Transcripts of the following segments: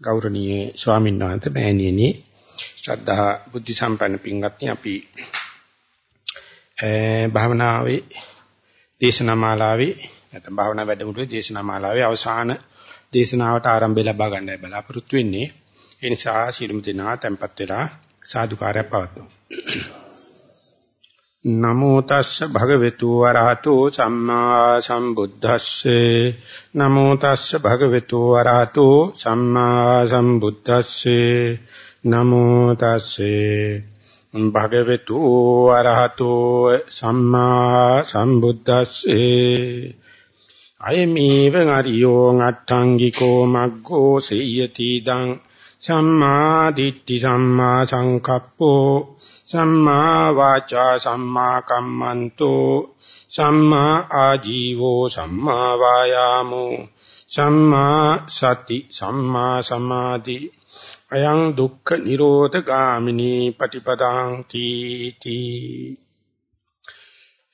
ගෞරවනීය ස්වාමීන් වහන්සේ මෑණියනි. ශ්‍රද්ධා බුද්ධ සම්පන්න පින්වත්නි අපි භාවනාවේ දේශනා මාලාවේ නැත්නම් භාවනා වැඩමුළුවේ දේශනා මාලාවේ අවසාන දේශනාවට ආරම්භය ලබා ගන්නයි බලාපොරොත්තු වෙන්නේ. ඒ නිසා සිළුම් දෙනා tempත් වෙලා සාදුකාරය පවත්වමු. නමෝ තස්ස භගවතු වරහතෝ සම්මා සම්බුද්දස්සේ. නමෝ තස්ස භගවතු වරහතෝ සම්මා සම්බුද්දස්සේ. නමෝ තස්සේ. භගවතු වරහතෝ සම්මා සම්බුද්දස්සේ. අයමේව අරියෝ අට්ඨංගිකෝ මග්ගෝ සේයති දං සම්මා දිට්ඨි සම්මා සංකප්පෝ. සම්මා වාචා සම්මා කම්මන්තෝ සම්මා ආජීවෝ සම්මා වායාමෝ සම්මා සති සම්මා සමාධි අයං දුක්ඛ නිරෝධ ගාමිනී පටිපදාං තීති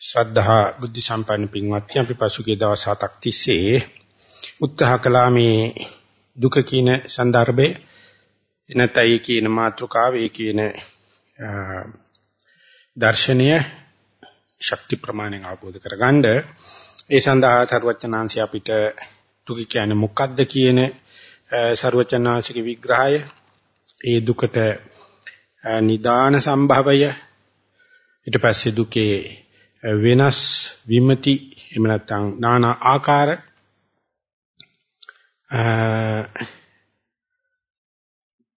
ශ්‍රද්ධා බුද්ධ සම්පන්න පින්වත්නි අපි පසුගිය දවස් හතක් තිස්සේ උත්සාහ කළා මේ දුක කියන સંદર્ભේ එනතයි කියන මාතෘකාවේ කියන දර්ශනීය ශක්ති ප්‍රමාණයෙන් අවබෝධ කරගන්න. ඒ සඳහා ਸਰවචනාංශය අපිට දුක කියන්නේ මොකක්ද කියන ਸਰවචනාංශික විග්‍රහය. ඒ දුකට නිදාන සම්භවය. ඊට පස්සේ දුකේ වෙනස් විමති එහෙම නැත්නම් নানা ආකාර.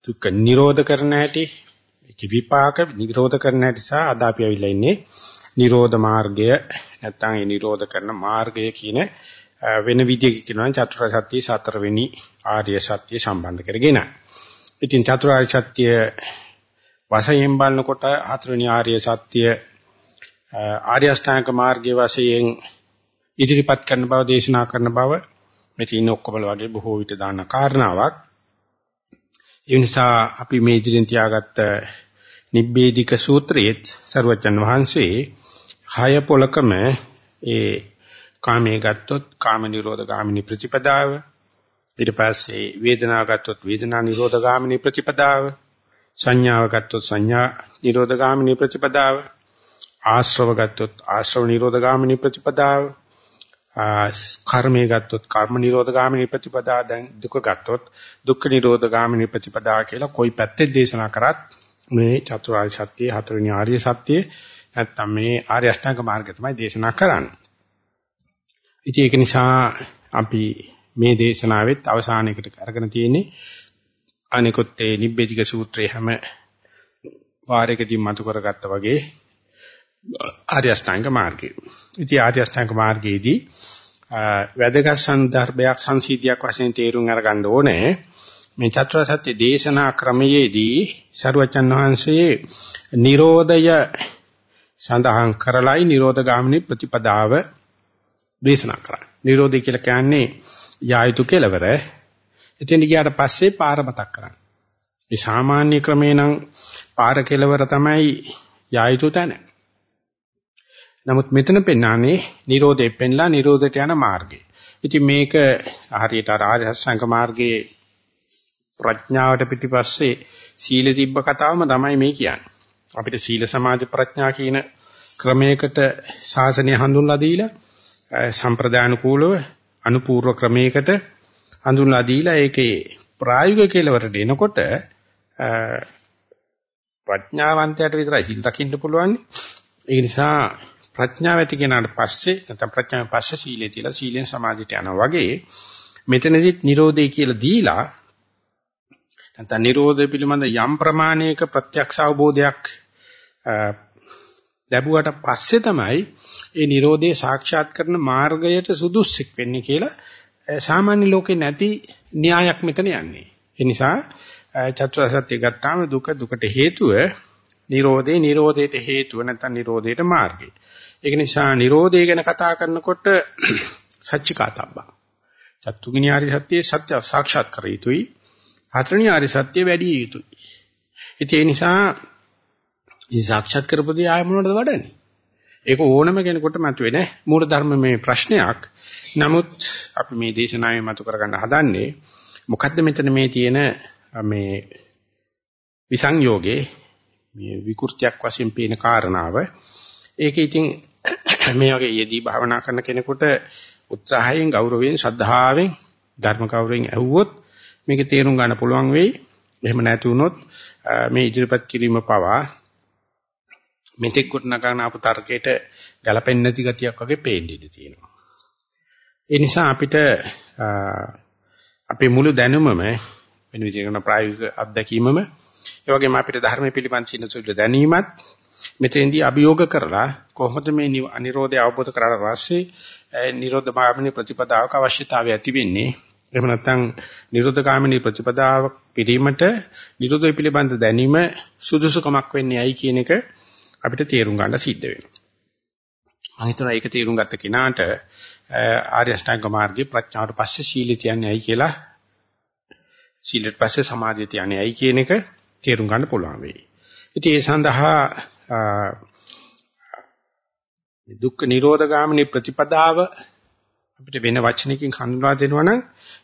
දුක නිරෝධ කරන හැටි විපාක නිරෝධ කරන හැටි සහ අද අපි අවිලා ඉන්නේ නිරෝධ මාර්ගය නැත්නම් ඒ නිරෝධ කරන මාර්ගය කියන වෙන විදිහකින් කියනවා චතුරාර්ය සත්‍ය සතරවෙනි ආර්ය සත්‍ය සම්බන්ධ කරගෙන. ඉතින් චතුරාර්ය සත්‍ය වශයෙන් බලනකොට හතරවෙනි ආර්ය සත්‍ය ආර්ය අෂ්ටාංග මාර්ගයේ වශයෙන් ඉදිරිපත් කරන බව දේශනා කරන බව මෙතන ඔක්කොම වගේ බොහෝ විට දාන කාරණාවක්. ඒ නිසා අපි මේ ඉදිරියෙන් තියාගත්ත නිබ්බේධික සූත්‍රයේත් සරුවචන් වහන්සේ හය පොලකම ඒ කාමයේ ගත්තොත් කාම නිරෝධ ගාමිනී ප්‍රතිපදාව ඊට පස්සේ වේදනාව ගත්තොත් වේදනා නිරෝධ ගාමිනී ප්‍රතිපදාව සංඥාව ගත්තොත් සංඥා නිරෝධ ගාමිනී ප්‍රතිපදාව ආශ්‍රව ගත්තොත් ආශ්‍රව නිරෝධ ගාමිනී ප්‍රතිපදාව කර්මයේ ගත්තොත් කර්ම නිරෝධ ගාමිනී ප්‍රතිපදාව දැන් දුක ගත්තොත් දුක්ඛ නිරෝධ ගාමිනී ප්‍රතිපදාව කියලා કોઈ පැත්තේ දේශනා කරත් මේ චතුරාර්ය සත්‍ය හතරවෙනි ආර්ය සත්‍ය නැත්තම් මේ ආර්ය අෂ්ටාංග මාර්ගය තමයි දේශනා කරන්නේ. ඉතින් ඒක නිසා අපි මේ දේශනාවෙත් අවසානයකට අරගෙන තියෙන්නේ අනිකුත් ඒ නිබ්බේධික සූත්‍රයේ හැම වාරයකදී මතු කරගත්තා වගේ ආර්ය අෂ්ටාංග මාර්ගය. ඉතින් ආර්ය අෂ්ටාංග මාර්ගයේදී වැදගත් සන්දර්භයක් සංසීතියක් වශයෙන් තේරුම් අරගන්න ඕනේ. මේ චතුරාර්ය සත්‍ය දේශනා ක්‍රමයේදී සරුවචන් වහන්සේ Nirodhaය සඳහන් කරලයි Nirodha ගාමිනී ප්‍රතිපදාව දේශනා කරන්නේ. Nirodha කියලා කියන්නේ යායුතු කෙලවර. එතෙන් ගියාට පස්සේ පාර මතක් කරන්නේ. මේ සාමාන්‍ය ක්‍රමේ නම් පාර කෙලවර තමයි යායුතු තැන. නමුත් මෙතන පෙන්වන්නේ Nirodhe පෙන්ලා Nirodhට යන මාර්ගය. ඉතින් මේක හරියට ආර්ය අෂ්ටාංග මාර්ගයේ ප්‍රඥාවට පිටිපස්සේ සීල තිබ්බ කතාවම තමයි මේ කියන්නේ. අපිට සීල සමාධි ප්‍රඥා කියන ක්‍රමයකට ශාසනය හඳුන්ලා දීලා සම්ප්‍රදානුකූලව අනුපූර්ව ක්‍රමයකට හඳුන්ලා දීලා ඒකේ ප්‍රායෝගික කෙලවරට එනකොට ප්‍රඥාවන්තයට විතරයි සීල් දකින්න පුළුවන්. ඒ නිසා ප්‍රඥාව ඇති කෙනාට පස්සේ නැත්නම් ප්‍රඥාවෙන් පස්සේ සීලේ තියලා සීලෙන් සමාධියට යනවා වගේ මෙතනදිත් Nirodhe කියලා දීලා නැත්නම් Nirodha පිළිබඳ යම් ප්‍රමාණයක ප්‍රත්‍යක්ෂ අවබෝධයක් ලැබුවට පස්සේ තමයි ඒ Nirodhe සාක්ෂාත් කරන මාර්ගයට සුදුස්සෙක් වෙන්නේ කියලා සාමාන්‍ය ලෝකේ නැති න්‍යායක් මෙතන යන්නේ. ඒ නිසා චතුරාර්ය සත්‍ය ගත්තාම දුක දුකට හේතුව Nirodhe Nirodheට හේතුව නැත්නම් Nirodheට මාර්ගය. ඒක නිසා Nirodhe ගැන කතා කරනකොට සච්චිකාතබ්බා. චතුගිනි ආරි සත්‍යයේ සත්‍ය සාක්ෂාත් කර යුතුයි. හතරවෙනි ආරි සත්‍ය වැඩි යුතුයි. ඒ නිසා මේ සාක්ෂාත් කරපොදී ආය මොනවද වඩන්නේ? ඒක ඕනම කෙනෙකුට මතුවෙන මූල ධර්ම මේ ප්‍රශ්නයක්. නමුත් අපි මේ දේශනාවේ මතු කරගන්න හදන්නේ මොකද්ද මෙතන මේ තියෙන මේ විසංයෝගේ මේ විකෘතියක් වශයෙන් පේන කාරණාව ඒක ඉතින් මේ වගේ යෙදී භාවනා කරන කෙනෙකුට උත්සාහයෙන් ගෞරවයෙන් ශ්‍රද්ධාවෙන් ධර්ම ගෞරවයෙන් ඇහුවොත් මේක තේරුම් ගන්න පුළුවන් වෙයි. එහෙම නැති වුණොත් මේ ඉදිරිපත් කිරීම පවා මෙතෙක් කොට නගන අප තර්කයට ගැලපෙන්නේ නැති ගතියක් වගේ පේන්න ඉඩ තියෙනවා. ඒ නිසා අපිට අපේ මුළු දැනුමම වෙන විදිහකට ප්‍රායෝගික අත්දැකීමම ඒ වගේම අපිට ධර්ම පිළිබඳ සිනසුල්ල දැනීමත් මෙතෙන්දී අභියෝග කරලා කොහොමද මේ අනිරෝධය අවබෝධ කරලා පස්සේ නිරෝධ මාර්ගයේ ප්‍රතිපදාවක අවශ්‍යතාවය ඇති වෙන්නේ එහෙම නැත්නම් නිරෝධ ගාමිනී ප්‍රතිපදාව පිළිමට නිරෝධය පිළිබඳ දැනීම සුදුසුකමක් වෙන්නේ ඇයි කියන එක අපිට තේරුම් ගන්න සිද්ධ වෙනවා. මම හිතනවා ඒක තේරුම් ගත්ත කෙනාට ආර්ය අෂ්ටාංග මාර්ගයේ ප්‍රඥාවට පස්සේ සීලය කියන්නේ ඇයි කියලා සීලයට පස්සේ සමාධිය කියන්නේ ඇයි කියන එක තේරුම් ගන්න පුළුවන් වෙයි. ඉතින් ඒ සඳහා දුක්ඛ නිරෝධ ගාමිනී ප්‍රතිපදාව අපිට වෙන වචනකින් හඳුන්වා දෙනවා නම්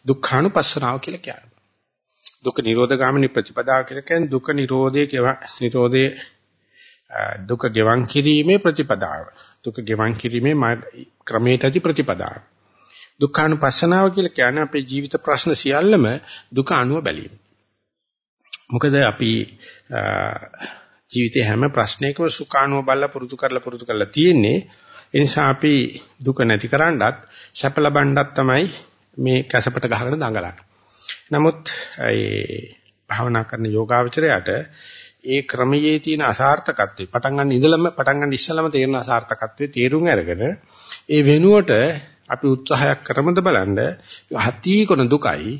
දුක්ඛානුපස්සනාව කියලා කියනවා. දුක්ඛ නිරෝධ ගාමිනී ප්‍රතිපදාව කියලා කියන්නේ දුක්ඛ නිරෝධයේ කෙව නිරෝධයේ දුක ගෙවන් කිරීමේ ප්‍රතිපදාව. දුක ගෙවන් කිරීමේ ක්‍රමයටදී ප්‍රතිපදාව. දුක්ඛානුපස්සනාව කියලා කියන්නේ අපේ ජීවිත ප්‍රශ්න සියල්ලම දුක අනුව බැලීම. මොකද අපි ජීවිතේ හැම ප්‍රශ්නයකම සුඛානුව බලලා පුරුදු කරලා පුරුදු කරලා තියෙන්නේ. ඒ නිසා අපි දුක නැති කරන්නත් සැප ලබන්නත් තමයි මේ කැසපට ගහගෙන දඟලන්නේ. නමුත් ඒ භාවනා කරන යෝගාවචරයට ඒ ක්‍රමයේ තියෙන අසාර්ථකත්වය පටන් ගන්න ඉඳලම පටන් ගන්න ඉස්සලම තේරෙන අසාර්ථකත්වයේ තේරුම් අරගෙන ඒ වෙනුවට අපි උත්සාහයක් කරමුද බලන්න හති කොන දුකයි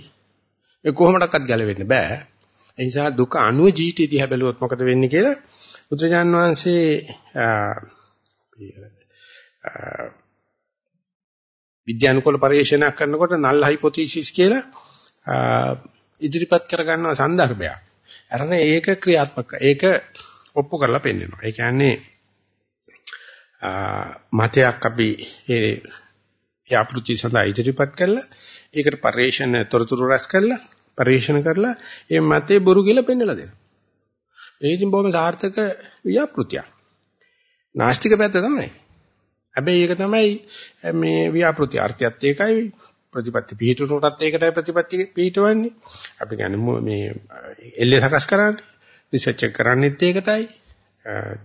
ඒ කොහොමඩක්වත් ගැලවෙන්න බෑ ඒ නිසා දුක අනුව ජීවිතය දිහා බැලුවොත් මොකද වෙන්නේ කියලා බුදුජාන් වහන්සේ විද්‍යානුකූල පරිශනාවක් කරනකොට null hypothesis කියලා ඉදිරිපත් කරගන්නවා සන්දර්භයක්. අරන ඒක ක්‍රියාත්මක ඒක ඔප්පු කරලා පෙන්නනවා. ඒ කියන්නේ මතයක් අපි ඒ යාපෘති සඳහා ඉදිරිපත් කළා. ඒකට පරිශන තොරතුරු රැස් කළා. පරිශන කරලා ඒ මතේ බොරු කියලා පෙන්නලා දෙනවා. ඒ ඉතින් බොහොම සාර්ථක ව්‍යාපෘතියක්. නාස්තික පැත්ත තමයි. හැබැයි ඒක තමයි මේ ව්‍යාපෘති අර්ථයත් ඒකයි ප්‍රතිපත්ති පිහිටුනටත් ඒකටයි ප්‍රතිපත්ති පිහිටවන්නේ. අපි කියන්නේ මේ එල්ලේ සකස් කරන්නේ. රිසර්ච් එක කරන්නේත් ඒකටයි.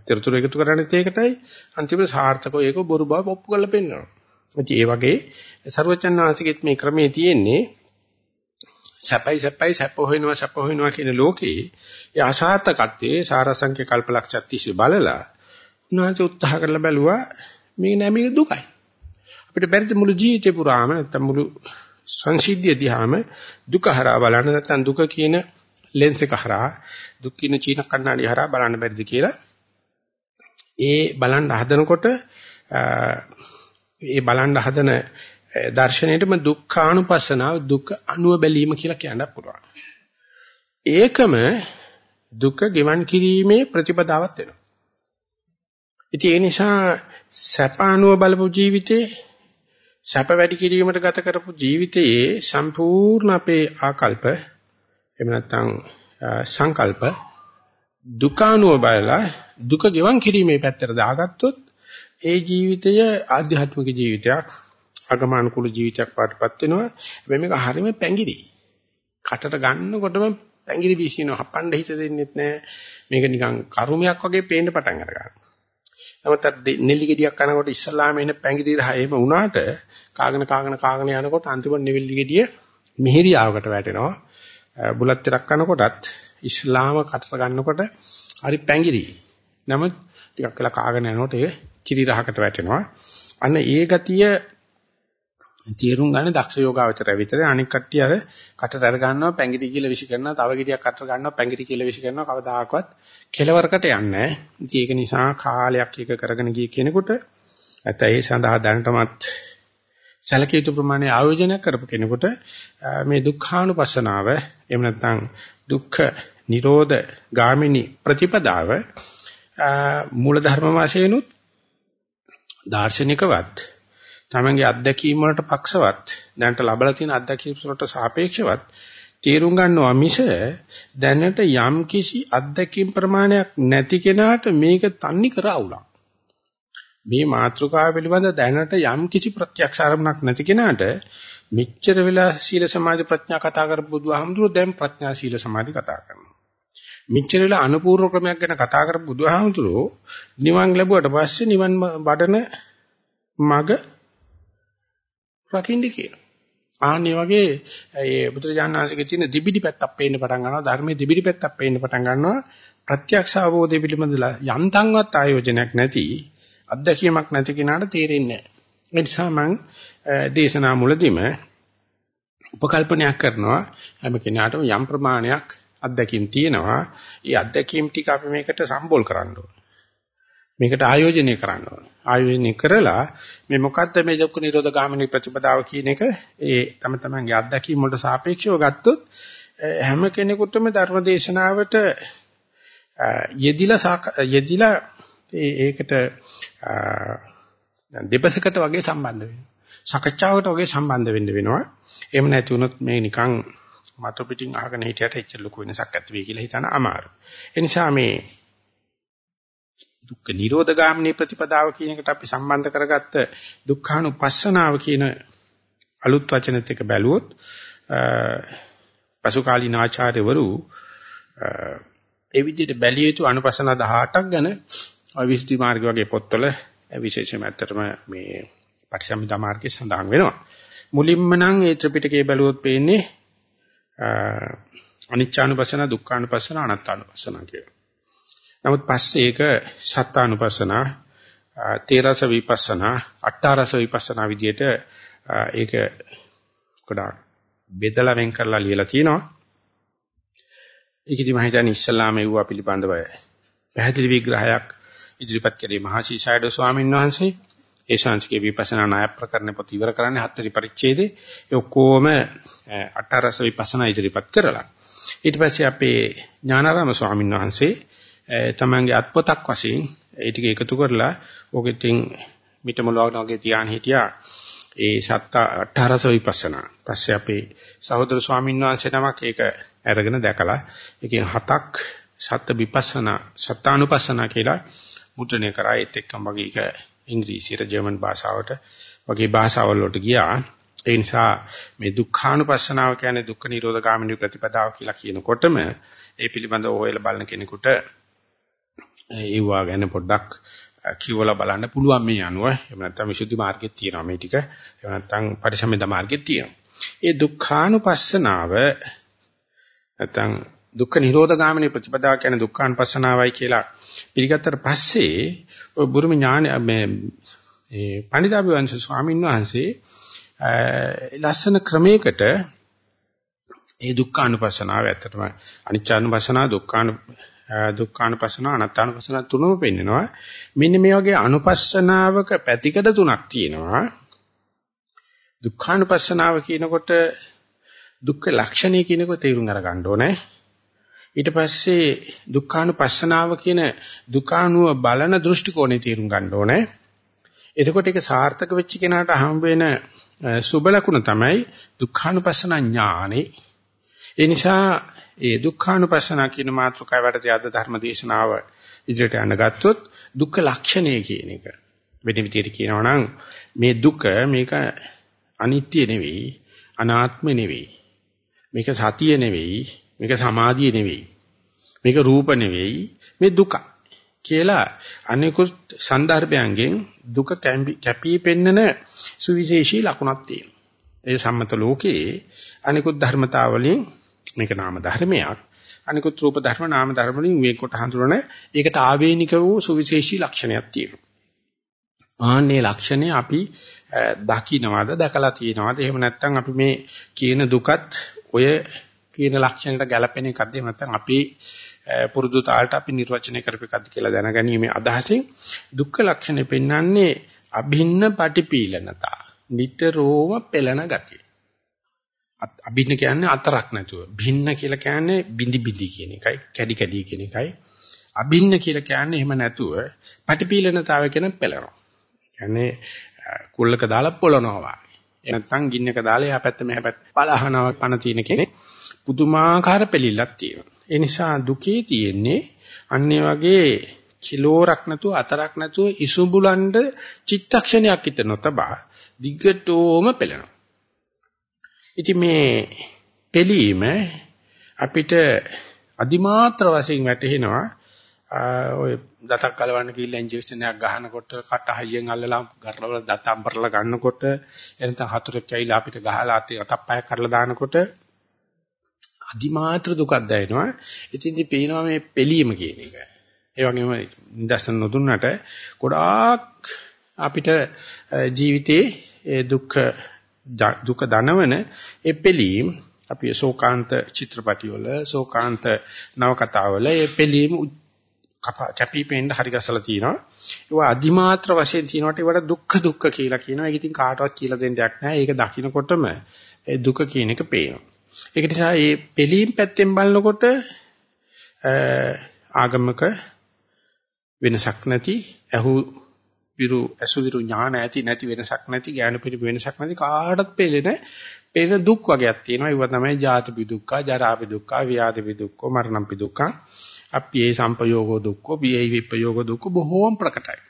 තෙරතුරු එකතු කරන්නේත් ඒකටයි. අන්තිමට සාර්ථකව ඒක බොරු බව ඔප්පු කරලා පෙන්නනවා. ඉතින් ඒ වගේ ਸਰවචන් වාසිකෙත් මේ ක්‍රමේ තියෙන්නේ සැපයි සැපයි සැප හොයනවා සැප හොයනවා කියන ලෝකේ ඒ අසාර්ථකත්වයේ සාරසංඛ්‍ය කල්පලක්ෂයක් තිස්සේ බලලා උන්වහන්සේ උත්සාහ කරලා බැලුවා මේක නෑ මේක දුකයි අපිට බැරිද මුළු ජීවිතේ පුරාම නැත්නම් මුළු සංසිද්ධිය දිහාම දුක හරහා බලන්න නැත්නම් දුක කියන ලෙන්ස් එක හරහා දුක් කියන චීන කණ්ණාඩි හරහා බලන්න බැරිද කියලා ඒ බලන්න හදනකොට ඒ බලන්න හදන දර්ශනයේටම දුක්ඛානුපස්සනාව දුක අනුව බැලීම කියලා කියන්න පුළුවන්. ඒකම දුක ගෙවන් කිරීමේ ප්‍රතිපදාවක් වෙනවා. ඉතින් ඒ නිසා සැප අනුව බලපු ජීවිතේ සැප වැඩි කිරීමට ගත කරපු ජීවිතයේ සම්පූර්ණ අපේ ආකල්ප එහෙම නැත්නම් සංකල්ප දුකානුව බලලා දුක ගෙවන් කිරීමේ පැත්තට දාගත්තොත් ඒ ජීවිතය ආධ්‍යාත්මික ජීවිතයක් අගමනුකූල ජීවිතයක් පාටපත් වෙනවා. හැබැයි මේක හරියම පැංගිරි. කටට ගන්නකොටම පැංගිරි විශ්ිනවා. හපන්න හිත දෙන්නෙත් නැහැ. මේක නිකන් කරුමයක් වගේ පේන්න පටන් අරගන්නවා. නමුත් අර නෙල්ලි ගෙඩියක් කනකොට ඉස්සල්ලාම එන පැංගිරි රහ එහෙම වුණාට කාගෙන කාගෙන කාගෙන යනකොට අන්තිම නෙල්ලි ගෙඩිය මිහිරියාවකට වැටෙනවා. බුලත් ටිකක් කනකොටත් ඉස්ලාම කටට ගන්නකොට හරි පැංගිරි. නමුත් ටිකක් වෙලා කාගෙන යනකොට ඒ කිරි රහකට වැටෙනවා. අන්න ඒ ගතිය තීරුම් ගන්න දක්ෂ යෝගාවචරය විතරයි අනික් කට්ටිය අර කටට අර ගන්නවා පැංගිරි කියලා විශ් කරනවා තව ගෙඩියක් කටට ගන්නවා පැංගිරි කියලා විශ් කරනවා කවදාකවත් කෙලවරකට යන්නේ නැහැ. ඉතින් ඒක නිසා කාලයක් එක කරගෙන ගිය කෙනෙකුට නැත්නම් ඒ සඳහා දැනටමත් සැලකිය යුතු ප්‍රමාණය ආයෝජනය කරපු කෙනෙකුට මේ දුක්ඛානුපස්සනාව එහෙම නැත්නම් දුක්ඛ නිරෝධ ගාමිනී ප්‍රතිපදාව මූල ධර්ම වශයෙන්ුත් දාර්ශනිකවත් තමන්ගේ අත්දැකීම් වලට පක්ෂවත් දැනට ලැබලා තියෙන අත්දැකීම් වලට සාපේක්ෂවත් තේරුම් ගන්නවා මිස දැනට යම් කිසි අත්දැකීම් ප්‍රමාණයක් නැති කෙනාට මේක තන්නේ කර අවුලක්. මේ මාත්‍රකාව පිළිබඳ දැනට යම් කිසි ප්‍රත්‍යක්ෂ ආරම්භයක් නැති කෙනාට මෙච්චර වෙලා සීල සමාධි ප්‍රඥා කතා කරපු බුදුහාමුදුරුවෝ දැන් ප්‍රඥා සීල සමාධි කතා කරනවා. මෙච්චර වෙලා අනුපූර්ව ක්‍රමයක් ගැන කතා කරපු බුදුහාමුදුරුවෝ නිවන් ලැබුවට පස්සේ නිවන් බඩන මග රකින්න කියනවා. ආන්නේ වගේ ඒ බුදුරජාණන්සේගේ තියෙන දිබිඩි පැත්තක් පේන්න පටන් ගන්නවා ධර්මයේ දිබිඩි පැත්තක් පේන්න පටන් ගන්නවා ප්‍රත්‍යක්ෂ අවබෝධය පිළිබඳලා යන්තම්වත් ආයෝජනයක් නැති අත්දැකීමක් නැති කෙනාට තේරෙන්නේ නැහැ. ඒ නිසා මම දේශනා මුලදීම උපකල්පනයක් කරනවා හැම කෙනාටම යම් ප්‍රමාණයක් අත්දැකීම් තියෙනවා. ඒ අත්දැකීම් ටික අපි මේකට සම්බෝල් කරන්න ඕනේ. මේකට ආයෝජනය කරන්න ඕනේ. ආයෝජනය කරලා මේ මොකද්ද මේ දුක්ඛ නිරෝධ ගාමිනී ප්‍රතිපදාව කියන එක ඒ තම තමන්ගේ අත්දැකීම් වලට සාපේක්ෂව ගත්තොත් හැම කෙනෙකුටම ධර්ම දේශනාවට යෙදිලා යෙදිලා ඒකට දෙපසකට වගේ සම්බන්ධ වෙනවා. සකච්ඡාවකට වගේ සම්බන්ධ වෙන්න වෙනවා. එහෙම නැති වුණොත් මේ නිකන් මතු පිටින් අහගෙන හිටියට එච්චර ලොකු වෙනසක් ඇති වෙයි කියලා හිතන අමාරු. ඒ නිසා මේ දුක්ඛ නිරෝධ ගාමිනී ප්‍රතිපදාව කියන එකට අපි සම්බන්ධ කරගත්ත දුක්ඛානුපස්සනාව කියන අලුත් වචනෙත් එක බැලුවොත් පසු කාලීන ආචාර්යවරු ඒ විදිහට බැලිය යුතු අනුපස්සන 18ක් ගැන විසුද්ධි මාර්ග වගේ පොත්වල විශේෂයෙන්ම ඇත්තටම මේ පටිසම්භිදා මාර්ගයේ සඳහන් වෙනවා. මුලින්ම නම් ඒ ත්‍රිපිටකය බැලුවොත් පේන්නේ අනිච්චානුපස්සන, දුක්ඛානුපස්සන, අනාත්තානුපස්සන කියලා. නමුත් පස්සේ ඒක සත්තානුපස්සන, තේරස විපස්සන, අට්ඨාරස විපස්සන විදිහට ඒක ගොඩාක් බෙදලා වෙන් කරලා ලියලා තිනවා. ඒකදි මම හිතන්නේ ඉස්සල්ලාම එව්වා පිළිබඳව පැහැදිලි විග්‍රහයක් ඉදිරිපත් කළේ මහසී සයඩෝ ස්වාමීන් වහන්සේ. ඒ ශාන්තිකේ විපස්සනා ණය ප්‍රකරණ පොත ඉවර කරන්නේ හතරි පරිච්ඡේදේ. ඒ ඔක්කොම අටරස විපස්සනා ඉදිරිපත් කරලා. ඊට පස්සේ අපේ ඥානාරාම ස්වාමීන් වහන්සේ තමන්ගේ අත්පොතක් වශයෙන් ඒ ටික එකතු කරලා ඕකෙටින් මිටමලවන වගේ තියාන හිටියා. ඒ සත්ත අටරස විපස්සනා. පස්සේ අපේ සහෝදර ස්වාමීන් වහන්සේ නමක් ඒක අරගෙන දැකලා ඒකෙන් හතක් සත්‍ය විපස්සනා සත්තානුපස්සනා කියලා මුද්‍රණය කරා ඒත් එක්කම වගේ ඒක ඉංග්‍රීසියට ජර්මන් භාෂාවට වගේ භාෂාවල් වලට ගියා. ඒ නිසා මේ දුක්ඛානුපස්සනාව කියන්නේ දුක්ඛ නිරෝධ ගාමිනී ප්‍රතිපදාව කියලා කියනකොටම ඒ පිළිබඳව හොයලා බලන කෙනෙකුට ඒවා ගැන පොඩ්ඩක් කියවලා බලන්න පුළුවන් මේ අනුව. එහෙම නැත්නම් විසුද්ධි මාර්ගෙත් තියෙනවා මේ ටික. එහෙම නැත්නම් පරිසම්මෙද මාර්ගෙත් තියෙනවා. ඒ දුක්ඛානුපස්සනාව නැත්නම් දුක්ඛ නිරෝධ ගාමිනී ප්‍රතිපදාව කියන්නේ දුක්ඛානුපස්සනාවයි කියලා පිළිගත්තට පස්සේ ඔය බුරුම ඥාන මේ ඒ පණිදාභි වංශ ස්වාමීන් වහන්සේ ලස්සන ක්‍රමයකට ඒ දුක්ඛානුපස්සනාව ඇත්තටම අනිච්චානුපස්සනාව දුක්ඛානු දුක්ඛානුපස්සනාව අනාත්මානුපස්සනාව තුනම පෙන්නනවා මෙන්න මේ වගේ අනුපස්සනාවක පැතිකඩ තුනක් තියෙනවා දුක්ඛානුපස්සනාව කියනකොට දුක්ඛ ලක්ෂණය කියනකො තේරුම් අරගන්න ඕනේ ඊට පස්සේ දුක්ඛානුපස්සනාව කියන දුකානුව බලන දෘෂ්ටි කෝණේ තේරුම් ගන්න ඕනේ. එතකොට ඒක සාර්ථක වෙච්ච කෙනාට හම්බ වෙන සුබ ලකුණ තමයි දුක්ඛානුපස්සන ඥානෙ. ඒ නිසා ඒ දුක්ඛානුපස්සන කියන මාතෘකාව වලදී අද ධර්ම දේශනාව ඉදිරියට යන ගත්තොත් දුක්ඛ ලක්ෂණය කියන එක. වෙන විදිහට කියනවා නම් මේ දුක මේක අනිත්‍ය නෙවෙයි අනාත්ම නෙවෙයි මේක සතිය නෙවෙයි මේක සමාධිය නෙවෙයි. මේක රූප නෙවෙයි. මේ දුක. කියලා අනිකුත් සන්දර්භයන්ගෙන් දුක කැපී පෙන්නන සුවිශේෂී ලක්ෂණක් තියෙනවා. ඒ සම්මත ලෝකයේ අනිකුත් ධර්මතාවලින් මේක නාම ධර්මයක්. අනිකුත් රූප ධර්ම නාම ධර්ම වලින් මේකට හඳුනන ඒකට ආවේනික වූ සුවිශේෂී ලක්ෂණයක් තියෙනවා. ආන්නේ ලක්ෂණය අපි දකින්නවද දැකලා තියෙනවද එහෙම නැත්නම් අපි මේ කියන දුකත් ඔය කියන ලක්ෂණයට ගැලපෙන එකක්ද එහෙම නැත්නම් අපි පුරුදු තාලට අපි නිර්වචනය කරපෙකක්ද කියලා දැනගැනීමේ අදහසින් දුක්ඛ ලක්ෂණය පෙන්වන්නේ අභින්න පටිපීලනතා නිතරම පෙළන ගතිය. අභින්න කියන්නේ අතරක් නැතුව. භින්න කියලා කියන්නේ බිඳි බිඳි කියන එකයි, කැඩි කැඩි කියන එකයි. අභින්න කියලා කියන්නේ එහෙම නැතුව පටිපීලනතාවය කියන පෙළනවා. කියන්නේ කුල්ලක දාලා පොළනවා වගේ. නැත්නම් ගින්නක දාලා එහා පැත්ත මෙහා පැත්ත පලහනවා පන තියෙන කෙනෙක්. පුදුමාකාර පිළිලක් තියෙනවා. ඒ නිසා දුකේ තියෙන්නේ අන්නේ වගේ කිලෝරක් නැතුව අතරක් නැතුව ඉසුඹුලන්ඩ චිත්තක්ෂණයක් හිට නොතබා දිගටම පෙළෙනවා. ඉතින් මේ පෙළීම අපිට අදිමාත්‍ර වශයෙන් වැටහෙනවා ඔය දතක් කලවන්න කියලා ඉන්ජෙක්ෂන් එකක් ගහනකොට කට හයියෙන් අල්ලලා ගරවල දත අම්බරලා ගන්නකොට එනත හතුරෙක් ඇවිල්ලා අපිට ගහලා අතේ අතප්පයක් කරලා දානකොට අදිමාත්‍ර දුකක් දැනෙනවා. ඉතින්දි පේනවා මේ පෙළීම කියන එක. ඒ වගේම නිදර්ශන නොදුන්නට ගොඩාක් අපිට ජීවිතේ දුක් දුක දනවන ඒ පෙළීම් අපි ශෝකාන්ත චිත්‍රපටිවල ශෝකාන්ත නවකතාවල ඒ පෙළීම් කැපිපෙන්න හරි ගසලා තියෙනවා. ඒවා අදිමාත්‍ර වශයෙන් තියෙනකොට ඒවට දුක්ඛ දුක්ඛ කියලා කියනවා. ඒක ඉතින් කාටවත් කියලා දෙන්න දෙයක් නැහැ. ඒක දකින්නකොටම ඒ දුක කියන එක පේනවා. ඒක නිසා මේ පෙළීම් පැත්තෙන් බලනකොට ආගමක වෙනසක් නැති අහු විරු අසුවිරු ඥාන ඇති නැති වෙනසක් නැති ඥාන පිළිප වෙනසක් නැති කාටත් පෙළෙන පෙළෙන දුක් වර්ගයක් තියෙනවා. ඒවා තමයි ජාතිපි දුක්ඛ, ජරාපි දුක්ඛ, ව්‍යාධිපි දුක්ඛ, මරණම්පි දුක්ඛ. අපි ඒ සම්පයෝගෝ දුක්ඛ, බියේ විපයෝගෝ දුක්ඛ බොහෝම ප්‍රකටයි.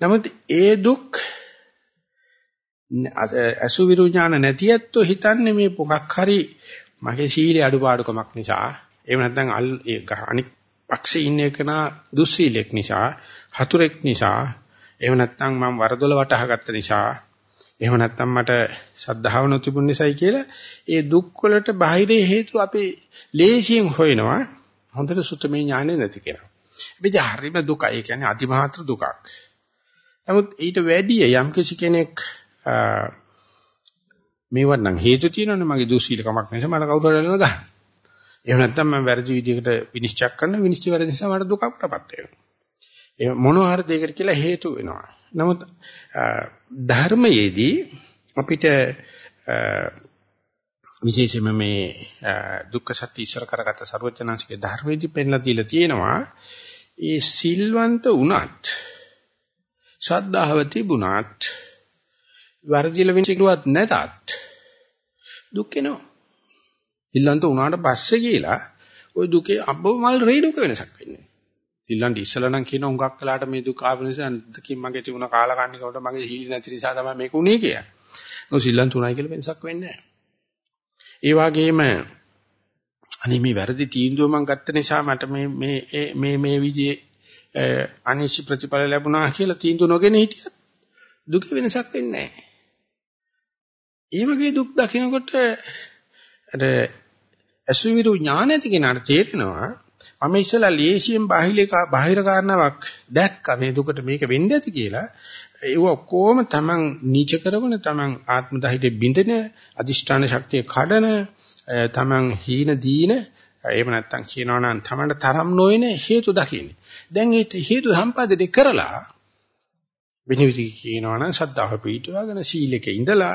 නමුත් ඒ දුක් අසුවිරු ඥාන නැති ඇත්තෝ හිතන්නේ මේ මොකක් හරි මගේ සීලේ අඩුපාඩුකමක් නිසා එහෙම නැත්නම් අනික් පක්ෂේ ඉන්න එකන දුස්සීලෙක් නිසා හතුරෙක් නිසා එහෙම නැත්නම් මම වරදොල වටහාගත්ත නිසා එහෙම නැත්නම් මට ශ්‍රද්ධාව නොතිබුන නිසායි කියලා ඒ දුක් වලට බාහිර හේතු අපි ලේසියෙන් හොයනවා හොඳට සුතමේ ඥානෙ නැති කෙනා. එබැවින් හරිම දුකයි. ඒ කියන්නේ අතිමහතර දුකක්. නමුත් ඊට වැඩිය යම් කෙනෙක් මේවත් නම් හේතු තියෙනවනේ මගේ දුස්සීලකමක් නිසා මට කවුරු හරි ගන්න. එහෙම නැත්නම් මම වැරදි විදිහකට විනිශ්චය කරන විනිශ්චය වැරදි නිසා මට දුකකටපත් වෙනවා. ඒ මොනවා හරි දෙයකට කියලා හේතු වෙනවා. නමුත් ධර්මයේදී අපිට විශේෂයෙන්ම මේ දුක්ඛ සත්‍ය ඉස්සර කරගත්ත ਸਰවඥාන්සේගේ ධර්මයේදී පෙන්ලා දීලා තියෙනවා ඒ සිල්වන්ත වුණත් ශ්‍රද්ධාව තිබුණත් වර්ධිල විනිශ්චයවත් නැතත් දුක් එනවා. ඉල්ලන්ත උනාට පස්සේ කියලා ওই දුකේ අබ්බමල් රේණුක වෙනසක් වෙන්නේ. ඉල්ලන්ට ඉස්සලා නම් කියන උඟක් කළාට මේ දුක ආව නිසා දුකින් මගේ තිබුණ කාලකන්නිකවට මගේ හීල නැති නිසා තමයි මේක උනේ කියලා. නෝ සිල්ලන් තුනයි කියලා වෙනසක් වෙන්නේ නැහැ. ඒ වගේම අනේ මේ වැරදි තීන්දුව මම ගත්ත නිසා මට මේ මේ මේ මේ විදිහේ අනිශ්චිත ප්‍රතිඵල ලැබුණා කියලා තීන්දුව නොගෙන හිටියත් දුක වෙනසක් වෙන්නේ නැහැ. ඒ වගේ දුක් දකිනකොට අර අසුවිරු ඥාන ඇති කෙනාට තේරෙනවා මම ඉස්සලා ලේසියෙන් බාහිර බාහිර කාරණාවක් දැක්කා. මේ දුකට මේක වෙන්න ඇති කියලා. ඒව ඔක්කොම තමන් නීච කරන තමන් ආත්ම දහිතේ බින්දෙන අදිෂ්ඨාන ශක්තිය කඩන තමන් හීන දීන එහෙම නැත්නම් කියනවා නම් තමන්ට තරම් නොවන හේතු දකින්නේ. දැන් ඒ හේතු සම්පාදනය කරලා වෙනවිදි කියනවා නම් ශ්‍රද්ධාව පිටවගෙන සීලෙක ඉඳලා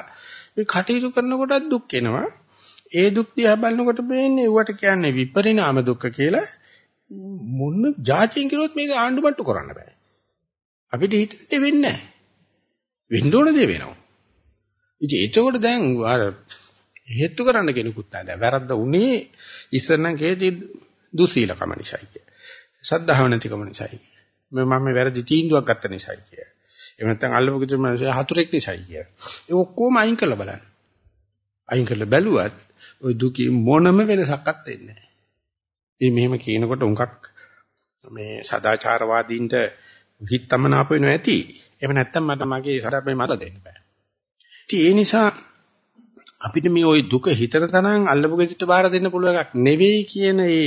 මේ කටයුතු කරනකොටත් දුක් එනවා. ඒ දුක් දිහා බලනකොට වෙන්නේ ඌට කියන්නේ විපරිණාම දුක්ඛ කියලා මොන જાතියෙන් කිරුවොත් මේක ආණ්ඩුමට්ටු කරන්න බෑ. අපිට හිතේ වෙන්නේ නැහැ. වෙන්න ඕන දේ වෙනවා. ඉතින් ඒකෝට දැන් අර හේතු කරන්න කෙනෙකුත් නැහැ. දැන් වැරද්ද උනේ ඉස්සර නම් කේදී දුස්සීලකම නිසායි කිය. සද්ධාව නැතිකම නිසායි. මම මම වැරදි තීන්දුවක් ගත්ත නිසායි කිය. එහෙම නැත්නම් අල්ලපු කිසි මිනිස්සු හතුරෙක් නිසායි කිය. ඒ ඔක්කොම අයින් කරලා බලන්න. අයින් කරලා බැලුවත් ওই දුකේ මොනම වෙනසක්වත් වෙන්නේ නැහැ. ඉතින් මෙහෙම කියනකොට උන්කක් මේ සදාචාරවාදීන්ට හිතමනාප වෙනවා ඇති. එහෙම නැත්නම් මට මගේ සරපේ මත දෙන්න බෑ. ඉතින් ඒ නිසා අපිට මේ ওই දුක හිතන තරම් අල්ලපු ගෙදරට බාර දෙන්න පුළුවන් එකක් නෙවෙයි කියන ඒ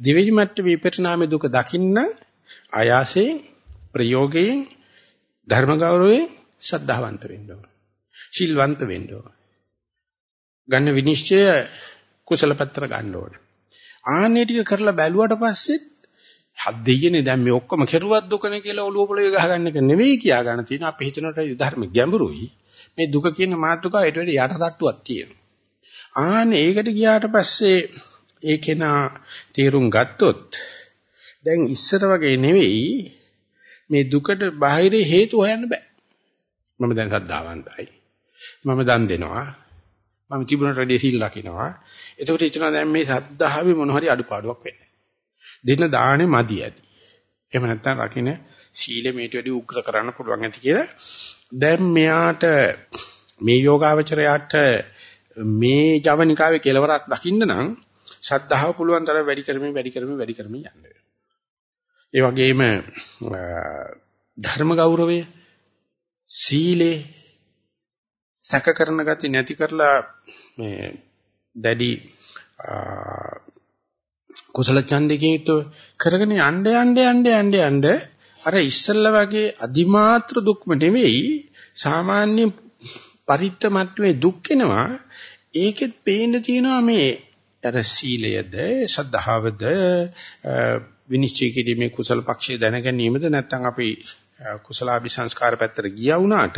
දෙවෙනි මට්ටමේ විපරිණාමයේ දුක දකින්න ආයාසයෙන් ප්‍රයෝගයෙන් ධර්ම ගෞරවයෙන් ශ්‍රද්ධාවන්ත වෙන්න ඕන. ශීල්වන්ත වෙන්න ඕන. ගන්න විනිශ්චය කුසල පැත්තට ගන්න ඕන. ආන්නේ ටික කරලා බැලුවට පස්සෙත් හත් දෙයියනේ දැන් මේ ඔක්කොම කෙරුවත් දුකනේ කියලා ඔළුව පොළවේ ගහගන්න එක නෙවෙයි කියා ගන්න තියෙන අපි හිතනට ධර්ම ගැඹුරුයි. මේ දුක කියන මාතෘකාව ඊට වැඩි යට තට්ටුවක් තියෙනවා. ආන්නේ ඒකට ගියාට පස්සේ ඒ කෙනා තීරුම් ගත්තොත් දැන් ඉස්සර වගේ නෙවෙයි මේ දුකට බාහිර හේතු හොයන්න බෑ. මම දැන් සද්ධාවන්තයි මම දන් දෙනවා. මම තිබුණට වැඩිය සීල් රකින්නවා. එතකොට හිතනවා දැන් මේ සද්ධාවේ මොන හරි අඩුපාඩුවක් වෙන්නේ. දෙන්න දාහනේ මදි ඇති. එහෙම නැත්නම් රකින්න සීලෙ මේට වැඩි උග්‍ර කරන්න පුළුවන් ඇති කියලා. දැන් මෙයාට මේ යෝගාවචරයාට මේ ජවනිකාවේ කෙලවරක් දකින්න නම් ශ්‍රද්ධාව පුළුවන් තරම් වැඩි කරමින් වැඩි කරමින් වැඩි කරමින් යන්න වෙනවා. ඒ වගේම ධර්ම ගෞරවය සීලේ සැක කරන ගති නැති කරලා මේ දැඩි කුසල ඡන්දකින් යුතුව කරගෙන යන්න යන්න යන්න යන්න යන්න අර ඉස්සල්ලා වගේ අදිමාත්‍ර දුක්ම නෙවෙයි සාමාන්‍ය පරිත්ත මට්ටමේ දුක් වෙනවා ඒකෙත් පේන්න තියෙනවා මේ අර සීලයද ශ්‍රද්ධාවද විනිශ්චය කිරීමේ කුසල පක්ෂය දැන ගැනීමද නැත්නම් අපි කුසලාභි සංස්කාර පැත්තට ගියා වුණාට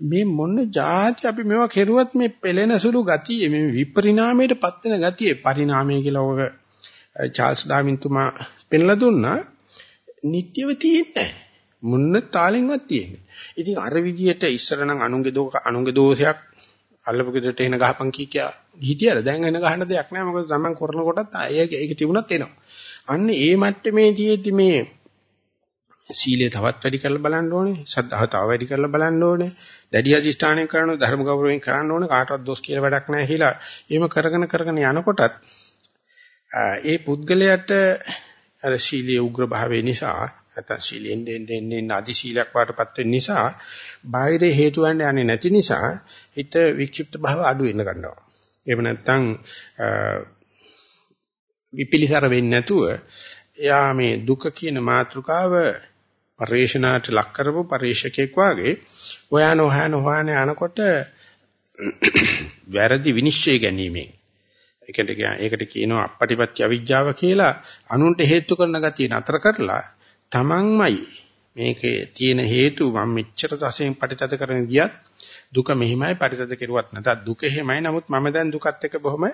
මේ මොන જાති අපි මේවා කෙරුවත් මේ පෙළෙන සුළු ගතිය මේ විපරිණාමයට පත් වෙන ගතිය පරිණාමය කියලා ඔක චාල්ස් ඩාවින් තුමා පෙන්ලා දුන්නා නිට්ටයව තියෙන්නේ මුන්න තාලෙන්වත් තියෙන්නේ. ඉතින් අර විදියට ඉස්සර නම් අනුන්ගේ දෝක අනුන්ගේ දෝෂයක් අල්ලපු ගෙදරට එන ගහපන් කී කියා හිටියර දැන් එන ගහන දෙයක් නෑ මොකද තමන් කරන කොටත් ඒක ඒක තිබුණත් එනවා. අන්න ඒ මට්ටමේ තියෙද්දි මේ සීලය තවත් වැඩි කරලා බලන්න ඕනේ. ශ්‍රද්ධාව තව වැඩි කරලා බලන්න ඕනේ. දැඩි අධිෂ්ඨානය කරනවා ධර්ම ගෞරවයෙන් කරන්න ඕනේ. කාටවත් දොස් කියලා වැඩක් නැහැ කියලා. එහෙම කරගෙන කරගෙන යනකොටත් ඒ පුද්ගලයාට අර ශීලයේ උග්‍ර භාවය නිසා නැත්නම් ශීලෙන් දෙන්න දෙන්න අදි ශීලයක් වාටපත් වෙන නිසා බාහිර හේතු වන්නේ යන්නේ නැති නිසා හිත වික්ෂිප්ත භාව අඩු වෙන ගන්නවා. එහෙම නැත්නම් විපිලිසර වෙන්නේ නැතුව එයා මේ දුක කියන මාතෘකාව පරිේශනාට ලක් කරපු පරිේශකෙක් වාගේ හොයන හොයන හොයන යනකොට වැරදි විනිශ්චය ගැනීමෙන්. ඒකට ඒකට කියනවා අපපටිපත්‍ය අවිජ්ජාව කියලා අනුන්ට හේතු කරන ගතිය නතර කරලා තමන්මයි මේකේ තියෙන හේතු මම මෙච්චර තසෙන් පටිතද කරගෙන ගියත් දුක මෙහිමයි පටිතද කෙරුවත් නැතත්. දුක එහෙමයි. නමුත් මම දැන් දුකත් එක්ක බොහොම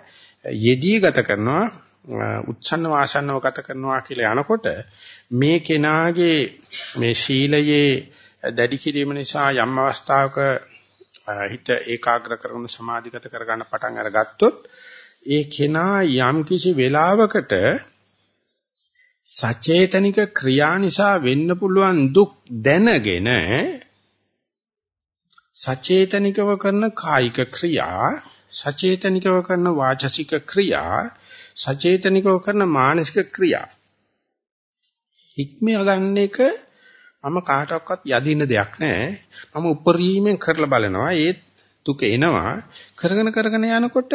යෙදී ගත කරනවා. උච්ඡන්න වාසන්නව ගත කරනවා කියලා යනකොට මේ කෙනාගේ මේ ශීලයේ දැඩි කිරීම නිසා යම් අවස්ථාවක හිත ඒකාග්‍ර කරන සමාධිගත කරගන්න පටන් අරගත්තොත් ඒ කෙනා යම් කිසි වෙලාවකට සචේතනික ක්‍රියා නිසා වෙන්න පුළුවන් දුක් දැනගෙන සචේතනිකව කරන කායික ක්‍රියා සචේතනිකව කරන වාචසික ක්‍රියා සචේතනිකව කරන මානසික ක්‍රියා. හික්මිය ගන්න එක මම කාටවත් යදින දෙයක් නැහැ. මම උපරිමයෙන් කරලා බලනවා. ඒ දුක එනවා. කරගෙන කරගෙන යනකොට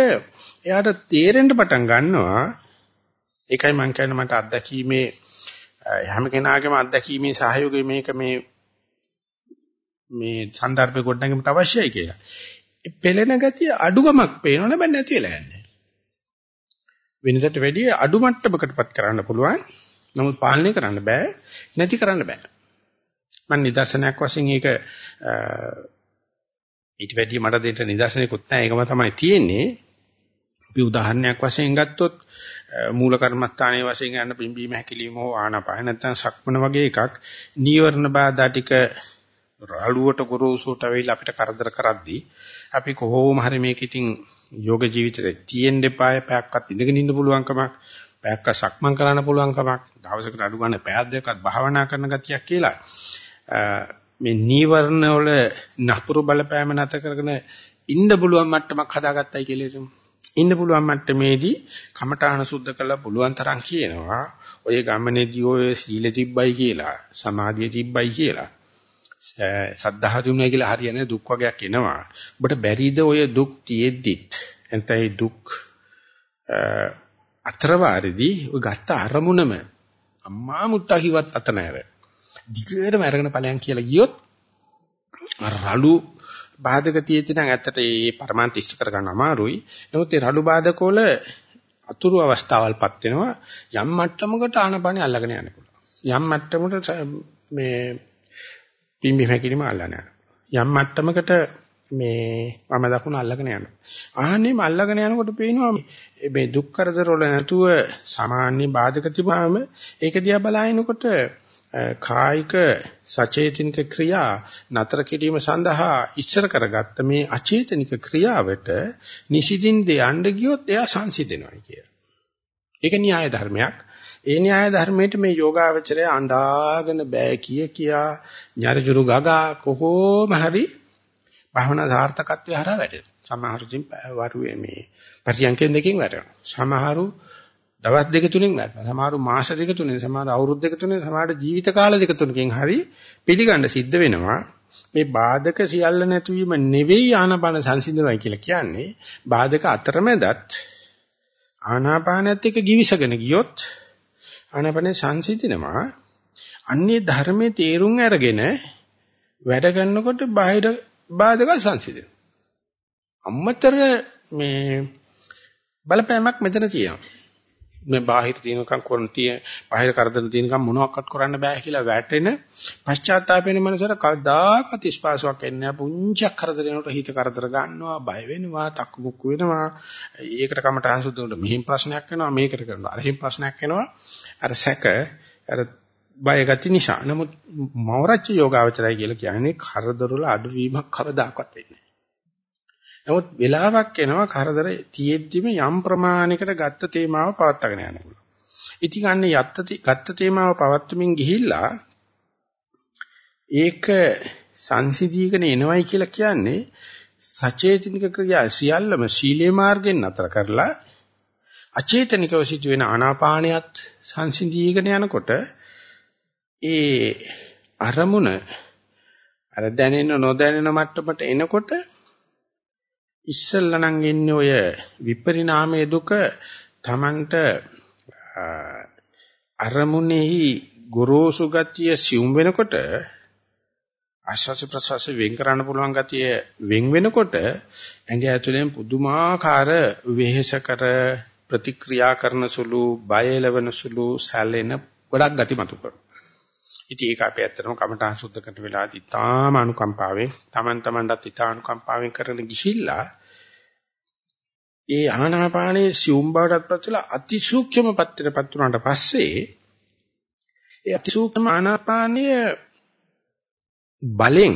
එයාට තේරෙන්න පටන් ගන්නවා. ඒකයි මම කියන්නේ මට අත්දැකීමේ හැම කෙනාගේම අත්දැකීමේ සහයෝගය මේක මේ මේ සන්දර්භ ගොඩනැගීමට අවශ්‍යයි කියලා. පෙළෙන ගතිය අඩුගමක් පේනවනේ බෑ නැති වෙලා යන්නේ. වෙනසට වැඩිය අඩු මට්ටමකටපත් කරන්න පුළුවන්. නමුත් පාලනය කරන්න බෑ. නැති කරන්න බෑ. මම නිදර්ශනයක් වශයෙන් ඒක ඊට වැඩිය මට දෙන්න නිදර්ශනයක්වත් නැහැ. ඒකම තමයි තියෙන්නේ. අපි උදාහරණයක් වශයෙන් ගත්තොත් මූල කර්මස්ථානයේ වශයෙන් යන පිම්බීම හැකිලිම හෝ ආනාපාන නැත්නම් සක්මන වගේ එකක් නීවරණ බාධා ටික රාළුවට ගොරෝසුට වෙයිලා අපිට කරදර කරද්දී අපි කොහොම හරි මේක ඉතින් යෝග ජීවිතේ තියෙන්න එපාය පැයක්වත් ඉඳගෙන ඉන්න පුළුවන්කමක් පැයක්ක සක්මන් කරන්න පුළුවන්කමක් දවසකට අඩු ගන්න පැයක් දෙකක්වත් භාවනා කරන ගතියක් කියලා මේ නීවරණ වල නපුරු බලපෑම නැත කරගෙන ඉන්න පුළුවන් මට්ටමක් හදාගත්තයි කියලා හිතමු. ඉන්න පුළුවන් මට්ටමේදී කමඨාන සුද්ධ කළා පුළුවන් තරම් කියනවා. ඔය ගමනේදී ඔය සීල තිබ්බයි කියලා, සමාධිය තිබ්බයි කියලා. සද්ධා තුනයි කියලා හරියන්නේ දුක් වගේක් එනවා. ඔබට බැරිද ඔය දුක් තියෙද්දිත් එතනයි දුක් අතරවාරදී ඔය ගත්ත අරමුණම අම්මා මුත්තා කිව්වත් අත නැර. දිගටම අරගෙන ඵලයන් කියලා ගියොත් රළු බාධක තියෙද්දි නම් ඇත්තට මේ පරමාන්ත ඉෂ්ට කරගන්න අමාරුයි. නමුත් මේ රළු බාධක වල අතුරු අවස්ථාවල්පත් වෙනවා යම් මට්ටමකට ආනපනිය අල්ලගෙන යන්න පුළුවන්. යම් මට්ටමකට මේ පිම්බි හැකිලිම අල්ලගෙන යනවා. යම් මට්ටමකට මේ වම දකුණ අල්ලගෙන යනවා. ආහන්නේම අල්ලගෙන යනකොට පේනවා මේ දුක් කරදර වල නැතුව සාමාන්‍ය බාධක තිබාම ඒක දිහා බලනකොට කායික සචේතනික ක්‍රියා නතර කිරීම සඳහා ඉස්සර කරගත්ත මේ අචේතනික ක්‍රියාවට නිසිදින් දෙයන්න ගියොත් එයා සංසිඳෙනවා කියලා. ඒක න්‍යාය ධර්මයක්. ඒ න්‍යාය ධර්මයේ මේ යෝගාවචරය අඬාගෙන බෑ කිය කියා ñarjuru ගගා කොහොම හරි භවනා සාර්ථකත්වය හරහා වැටෙනවා. සමහරු ඉතින් වරුවේ මේ පරියන්කෙන් දෙකකින් වැටෙනවා. සමහරු දවස් දෙක තුනෙන් වැටෙනවා. සමහරු මාස දෙක තුනෙන්, සමහරු අවුරුදු දෙක තුනෙන්, සමහරු ජීවිත කාල දෙක තුනකින් හරි පිළිගන්න සිද්ධ වෙනවා. මේ බාධක සියල්ල නැතිවීම නෙවෙයි ආනාපාන සංසිඳනවා කියලා කියන්නේ. බාධක අතරමැදත් ආනාපානත් එක්ක givisගෙන ගියොත් ආනාපානේ සංසිඳනවා. අන්නේ ධර්මයේ තේරුම් අරගෙන වැඩ කරනකොට බාහිර බාධක සංසිඳෙනවා. අම්මතර මේ බලපෑමක් මෙතන තියෙනවා. මේ බාහිර තියෙනකම් කරන තිය බාහිර කරදර තියෙනකම් මොනවක්වත් කරන්න බෑ කියලා වැටෙන පශ්චාත්තාපේන මනසට කවදාකවත් ස්පාසාවක් එන්නේ නැහැ පුංචි කරදර වෙනකොට හිත කරදර ගන්නවා බය වෙනවා තක්කු මුක්කු වෙනවා. ඒකට කමට අහසුදුනට මෙහින් ප්‍රශ්නයක් වෙනවා මේකට කරනවා. අරහින් ප්‍රශ්නයක් වෙනවා අර සැක අර බය ගති නිසා. නමුත් මවරච්ච යෝගාවචරය කියලා කියන්නේ කරදර වල අඩුවීමක් කවදාකවත් වෙන්නේ නමුත් වෙලාවක් එනවා කරදර තියෙද්දිම යම් ප්‍රමාණයකට ගත්ත තේමාව පවත්වාගෙන යනකොට. ඉතින් අන්න යත්ත ගත්ත තේමාව පවත්වමින් ගිහිල්ලා ඒක සංසිධීකන එනවයි කියලා කියන්නේ සචේතනික ක්‍රියා සියල්ලම සීලේ මාර්ගෙන් නතර කරලා අචේතනිකව සිදුවෙන ආනාපානියත් සංසිධීකන යනකොට ඒ අරමුණ අර දැනෙන නොදැනෙන මට්ටමට එනකොට ඉස්සල්ලා නම් එන්නේ ඔය විපරිණාමයේ දුක Tamanට අරමුණෙහි ගොරෝසු ගතිය සිුම් වෙනකොට ආශාස ප්‍රසවාස වෙන් කරන්න පුළුවන් ගතිය වෙන් වෙනකොට ඇඟ ඇතුලෙන් පුදුමාකාර වෙහෙසකර ප්‍රතික්‍රියා කරන සුළු බය එලවන සුළු සැලෙන ගොඩක් ගති මතු කරනවා. ඉතින් ඒක අපි ඇත්තටම කමඨාන් සුද්ධ කරන වෙලාවදී ඊටාම අනුකම්පාවෙන් Taman tamanටත් ඊටා අනුකම්පාවෙන් කරන ගිහිල්ලා ඒ ආනාපානයේ සියුම් බවටත් පත්වලා අතිසූක්ෂම පත්‍රපත් වුණාට පස්සේ ඒ අතිසූක්ෂම ආනාපානය බලෙන්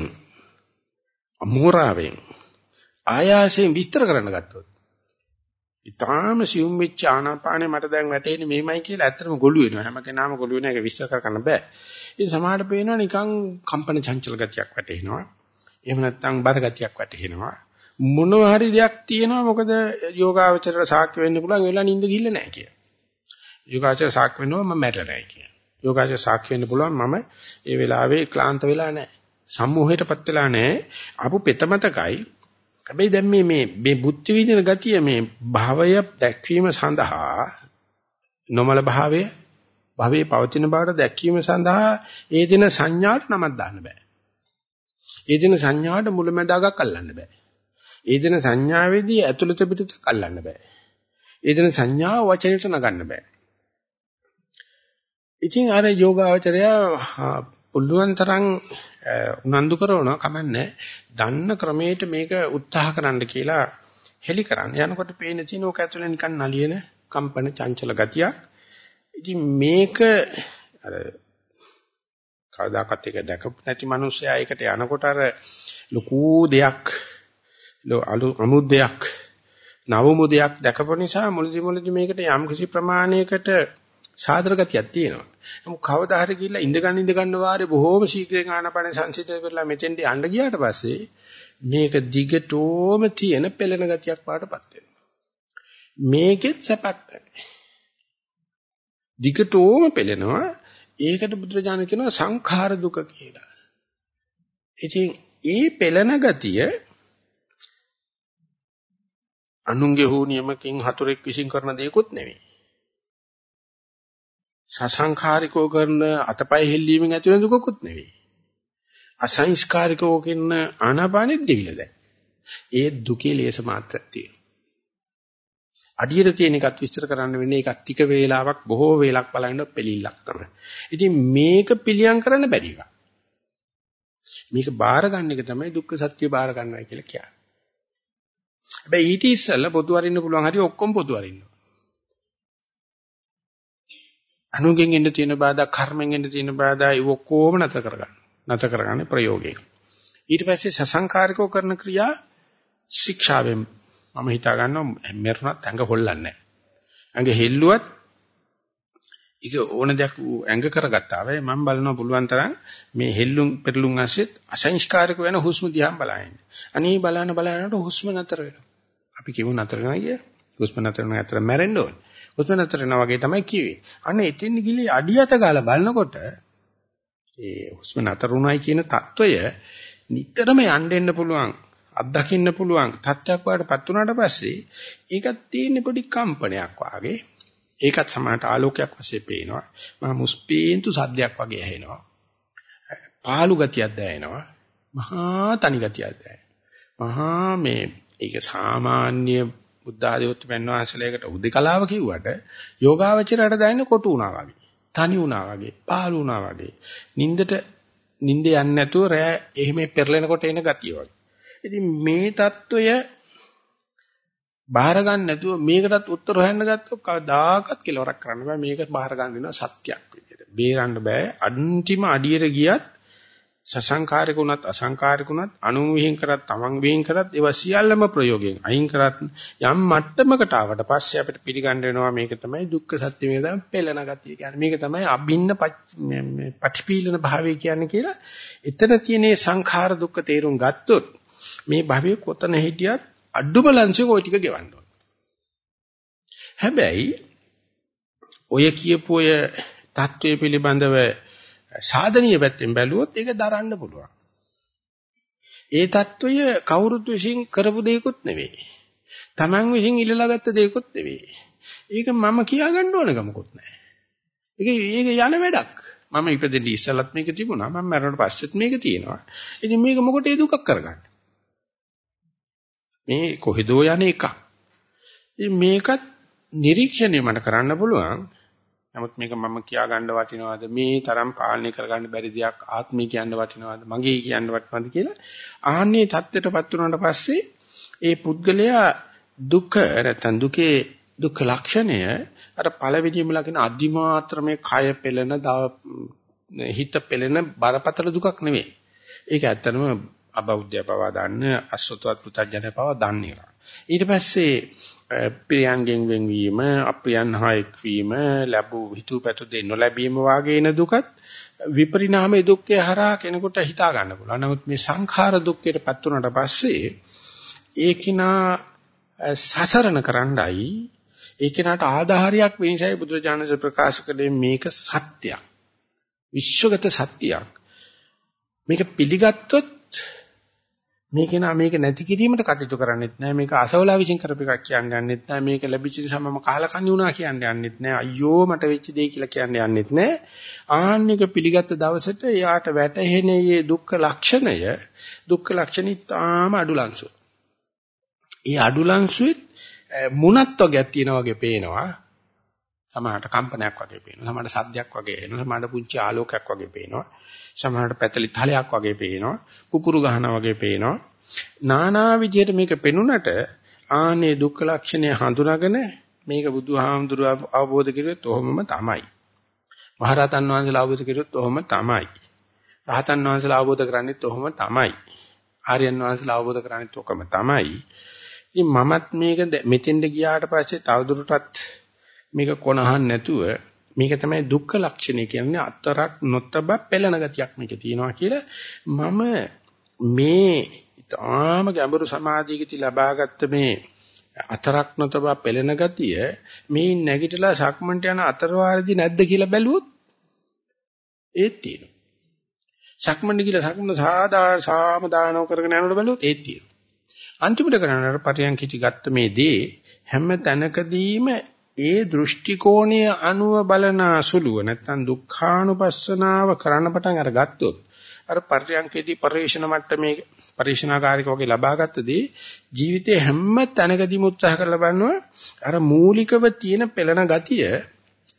අමෝරාවෙන් ආයාසයෙන් විස්තර කරන්න ගත්තොත් ඊටාම සියුම් වෙච්ච ආනාපානේ මට දැන් වැටෙන්නේ මේමයි කියලා ඇත්තටම ගොළු වෙනවා හැම කෙනාම ගොළු වෙන එක විස්තර කරන්න බෑ ඉතින් සමහරට පේනවා නිකන් කම්පන චංචල ගතියක් වැටෙනවා. එහෙම නැත්නම් බර ගතියක් වැටෙනවා. මොනවා හරි දෙයක් තියෙනවා මොකද යෝගාවචරයට සාක්ෂි වෙන්න පුළුවන් ඒ වෙලාව නිින්ද ගිහිල්ලා නැහැ කියලා. යෝගාචර සාක්ෂි වෙනවා මම මැරෙලා නැහැ කියලා. යෝගාචර සාක්ෂි වෙන්න පුළුවන් මම ඒ වෙලාවේ ක්ලාන්ත වෙලා නැහැ. සම්මෝහයටපත් වෙලා නැහැ. ආපු පෙතමතකයි. හැබැයි දැන් මේ මේ මේ බුද්ධ විදින ගතිය මේ භවය දැක්වීම සඳහා නොමල භාවය භවයේ පවතින බවට දැක්වීම සඳහා ඒ දින සංඥාට නමක් දාන්න බෑ. ඒ දින සංඥාට මුලැමැදාගක් අල්ලන්න බෑ. ඒ දින සංඥාවේදී ඇතුළත පිටත අල්ලන්න බෑ. ඒ දින සංඥාව වචනෙට නගන්න බෑ. ඉතින් අර යෝගාචරය පුළුවන් තරම් උනන්දු කරනවා කමන්නේ දන්න ක්‍රමයට මේක උත්සාහ කරන්න කියලා හෙලි කරන්න. යනකොට පේන තියෙන ඕක ඇතුලේ නිකන් නලියන කම්පන චංචල ගතියක්. ඉතින් මේක අර කවදාකවත් ඒක දැකපු නැති මිනිස්සයා ඒකට යනකොට අර ලොකු දෙයක් අමුද්දයක් නවමුදයක් දැකපු නිසා මුලදි මුලදි මේකට යම් කිසි ප්‍රමාණයකට සාදර ගතියක් තියෙනවා. නමුත් කවදා හරි ගිහිල්ලා ඉඳ ගන්න ඉඳ ගන්න වාරේ බොහෝම ශීඝ්‍රයෙන් ආනපන සංසිඳ කරලා මෙතෙන්ට යන්න ගියාට පස්සේ මේක දිගටම තියෙන පෙළෙන ගතියක් පාටපත් වෙනවා. මේකෙත් සැපක් නැහැ. දිගටම පෙළෙනවා. ඒකට බුදුරජාණන් කියනවා සංඛාර දුක කියලා. ඉතින් ඒ පෙළෙන ගතිය අනුන්ගේ හෝ නියමකින් හතුරෙක් විශ්ින් කරන දෙයක්වත් නෙවෙයි. සසංඛාරිකව කරන අතපය හෙල්ලීමෙන් ඇති වෙන දුකකුත් නෙවෙයි. අසංස්කාරිකව කරන ආනාපානෙත් දෙවිලා දැන්. ඒ දුකේ ලේස මාත්‍රයක් තියෙනවා. අඩියට තියෙන එකත් විස්තර කරන්න වෙන්නේ ඒකත් ටික වේලාවක් බොහෝ වේලක් බලන්න පිළිලක් තමයි. ඉතින් මේක පිළියම් කරන්න බැරි එක. මේක බාර ගන්න එක තමයි දුක්ඛ සත්‍ය බාර ගන්නවා කියලා කියන්නේ. හැබැයි ඊට ඉස්සෙල්ලා පොතු අරින්න පුළුවන් හරි ඔක්කොම පොතු අරින්න. අනුගෙන් එන්න තියෙන බාධා, කර්මෙන් එන්න තියෙන බාධා ඒ ඔක්කොම නැතර කරගන්න. නැතර කරගන්නේ ප්‍රයෝගයෙන්. ඊට පස්සේ සසංකාරිකව කරන ක්‍රියා ශික්ෂාවෙන් මම හිතා ගන්නවා මෙරුණත් ඇඟ හොල්ලන්නේ නැහැ. ඇඟ හෙල්ලුවත් ඒක ඕන දෙයක් ඇඟ කරගත්තා. වෙයි මම බලනවා පුළුවන් තරම් මේ හෙල්ලුම් පෙරලුම් ඇසෙත් අසංස්කාරික වෙන හුස්ම දිහා බලන්න. අනේ බලන බලනකොට හුස්ම නතර වෙනවා. අපි කියමු නතර වෙනවා කිය. හුස්ම නතර වෙනවා අතර මැරෙන්න ඕනේ. උතනතර යනවා වගේ තමයි කිව්වේ. අන්න එතෙන් ගිලි අඩියත ගාලා බලනකොට ඒ හුස්ම නතරුණයි කියන తত্ত্বය නිතරම යන්න එන්න පුළුවන් අත්දකින්න පුළුවන් තත්ත්වයක් වඩටපත් වුණාට පස්සේ ඒකත් තියෙන පොඩි කම්පනයක් වාගේ. ඒකත් සමානට ආලෝකයක් වශයෙන් පේනවා. මහ මුස්පීන්තු සද්දයක් වගේ ඇහෙනවා. පාළු ගතියක් දැනෙනවා. මහා තනි ගතියක් දැනෙනවා. මහා මේ ඒක සාමාන්‍ය බුද්ධ ආදී උත්පන්න වහන්සේලයකට උදේකලාව කිව්වට යෝගාවචරයට දැනෙන කොටු වුණා වගේ. තනි වුණා වගේ, පහළ වුණා වගේ. නින්දට නින්ද යන්නේ නැතුව රෑ එහෙම පෙරලෙනකොට එන ගතිය වගේ. ඉතින් මේ తত্ত্বය බාහිර ගන්න නැතුව මේකටත් උත්තර හොයන්න ගත්තොත් කවදාකවත් කෙලවරක් කරන්න බෑ මේක බාහිර ගන්න වෙනවා සත්‍යක් විදියට. බේරන්න බෑ අන්තිම අඩියට ගියත් සසංකාරික උනත් අසංකාරික උනත් අනුවිහිං කරත් තමන් විහිං කරත් ඒවා සියල්ලම ප්‍රයෝගයෙන් අයින් කරත් යම් මට්ටමකට ආවට පස්සේ අපිට පිළිගන්න වෙනවා. මේක තමයි දුක්ඛ සත්‍ය මේක තමයි පෙළන ගතිය කියන්නේ. මේක තමයි අභින්න පටිපීලන භාවය කියන්නේ කියලා එතන තියෙන සංඛාර දුක්ඛ තේරුම් ගත්තොත් මේ භවය කොතන හිටියත් අඩුම ලංසෙක ওই ටික ගෙවන්න හැබැයි ඔය කියපු ඔය தત્ත්වය පිළිබඳව සාධනීය පැත්තෙන් බැලුවොත් ඒක දරන්න පුළුවන්. ඒ తত্ত্বය කවුරුත් විසින් කරපු දෙයක්වත් නෙවෙයි. Taman විසින් ඉල්ලලා ගත්ත දෙයක්වත් නෙවෙයි. ඒක මම කියාගන්න ඕන ගමකුත් නැහැ. ඒක ඒක යන වැඩක්. මම ඉපදෙන්නේ ඉස්සලත් මේක තිබුණා. මම මැරුණට පස්සෙත් මේක තියෙනවා. ඉතින් මේක මොකටද දුකක් කරගන්නේ? මේ කොහෙදෝ යන එකක්. මේකත් නිරීක්ෂණය මට කරන්න පුළුවන්. නමුත් මේක මම කියා ගන්න වටිනවද මේ තරම් පාලනය කරගන්න බැරි දෙයක් ආත්මය කියන්න වටිනවද මගේ කියන්න වටිනවද කියලා ආන්නේ தත්ත්වයටපත් වුණාට පස්සේ ඒ පුද්ගලයා දුක නැත්නම් දුකේ දුක්ඛ ලක්ෂණය අර පළවෙනිම ලකින අදිමාත්‍රමේ කය පෙළෙන හිත පෙළෙන බරපතල දුකක් නෙවෙයි. ඒක ඇත්තටම අබෞද්ධය පවා දන්න අසුතවත් පුතඥය පවා දන්නේ. ඊට පස්සේ ප්‍රියංගෙන් වෙන්වීම අප්‍රියන් හා එක්වීම ලැබූ හිතුවපැතු දෙන්න නොලැබීම වාගේ එන දුකත් විපරිණාමයේ දුක්ඛය හරහා කෙනෙකුට හිතා ගන්න පුළුවන්. නමුත් මේ සංඛාර දුක්ඛයටපත් වුණාට පස්සේ ඒකිනා සසරණ කරන්නයි ඒකිනාට ආධාරයක් වෙනසයි බුදුරජාණන් ප්‍රකාශ කළේ මේක සත්‍යයක්. විශ්වගත සත්‍යයක්. මේක පිළිගත්තොත් මේක නා මේක නැති කිරීමට කටයුතු කරන්නෙත් නෑ. මේක අසවලා විසින් කරපු එකක් කියන්නේ යන්නෙත් නෑ. මේක ලැබිච්ච නිසා මම කහලා කන්නේ වුණා කියන්නේ යන්නෙත් නෑ. අයියෝ මට වෙච්ච දේ කියලා කියන්නේ යන්නෙත් නෑ. ආන්නක පිළිගත්ත දවසට එයාට වැටහෙන මේ දුක්ඛ ලක්ෂණය දුක්ඛ ලක්ෂණي තාම අඩුලංශු ඒ අඩුලංශුෙත් මුණත් වගේක් තියෙනා වගේ පේනවා. සමහරට කම්පනයක් වගේ පේනවා. සමහරට සද්දයක් වගේ එනවා සමහරට පුංචි ආලෝකයක් වගේ පේනවා. සමහරට පැතලි තලයක් වගේ පේනවා. පුපුරු ගහනවා වගේ පේනවා. නානා විදිහට මේක පෙනුනට ආනේ දුක්ඛ ලක්ෂණය හඳුනාගෙන මේක බුදුහාමුදුරුව අවබෝධ කරුවොත් ඔහොමම තමයි. මහරහතන් වහන්සේලා අවබෝධ කරුවොත් ඔහොම තමයි. රහතන් වහන්සේලා අවබෝධ කරන්නේත් ඔහොම තමයි. ආර්යයන් වහන්සේලා අවබෝධ කරන්නේත් ඔකම තමයි. ඉතින් මමත් මේක මෙතෙන්ද ගියාට පස්සේ තවදුරටත් මේක කොනහන් නැතුව මේක තමයි දුක්ඛ ලක්ෂණය කියන්නේ අතරක් නොතබ පෙළෙන ගතියක් මේකේ තියෙනවා කියලා මම මේ ඊටාම ගැඹුරු සමාධියකදී ලබාගත්ත මේ අතරක් නොතබ පෙළෙන ගතිය මේ නැගිටලා සක්මන්ට යන අතරවාරදී නැද්ද කියලා බැලුවොත් ඒත් තියෙනවා. සක්මන්ට ගිහලා සක්මන සාදා සාම දානව කරගෙන යනකොට බැලුවොත් ඒත් තියෙනවා. අන්තිමට කරන්නේ පරියන්කිටි ගත්ත මේ දේ හැම තැනකදීම ඒ දෘෂ්ටි කෝණය අනුව බලන සුළුව නැත්නම් දුක්ඛානුපස්සනාව කරන්න පටන් අරගත්තොත් අර පරියන්කේදී පරිශන මට්ටමේ පරිශනාකාරික වගේ ලබාගත්තදී ජීවිතේ හැම තැනකදීම උත්සාහ කරලා බලනවා අර මූලිකව තියෙන පෙළෙන ගතිය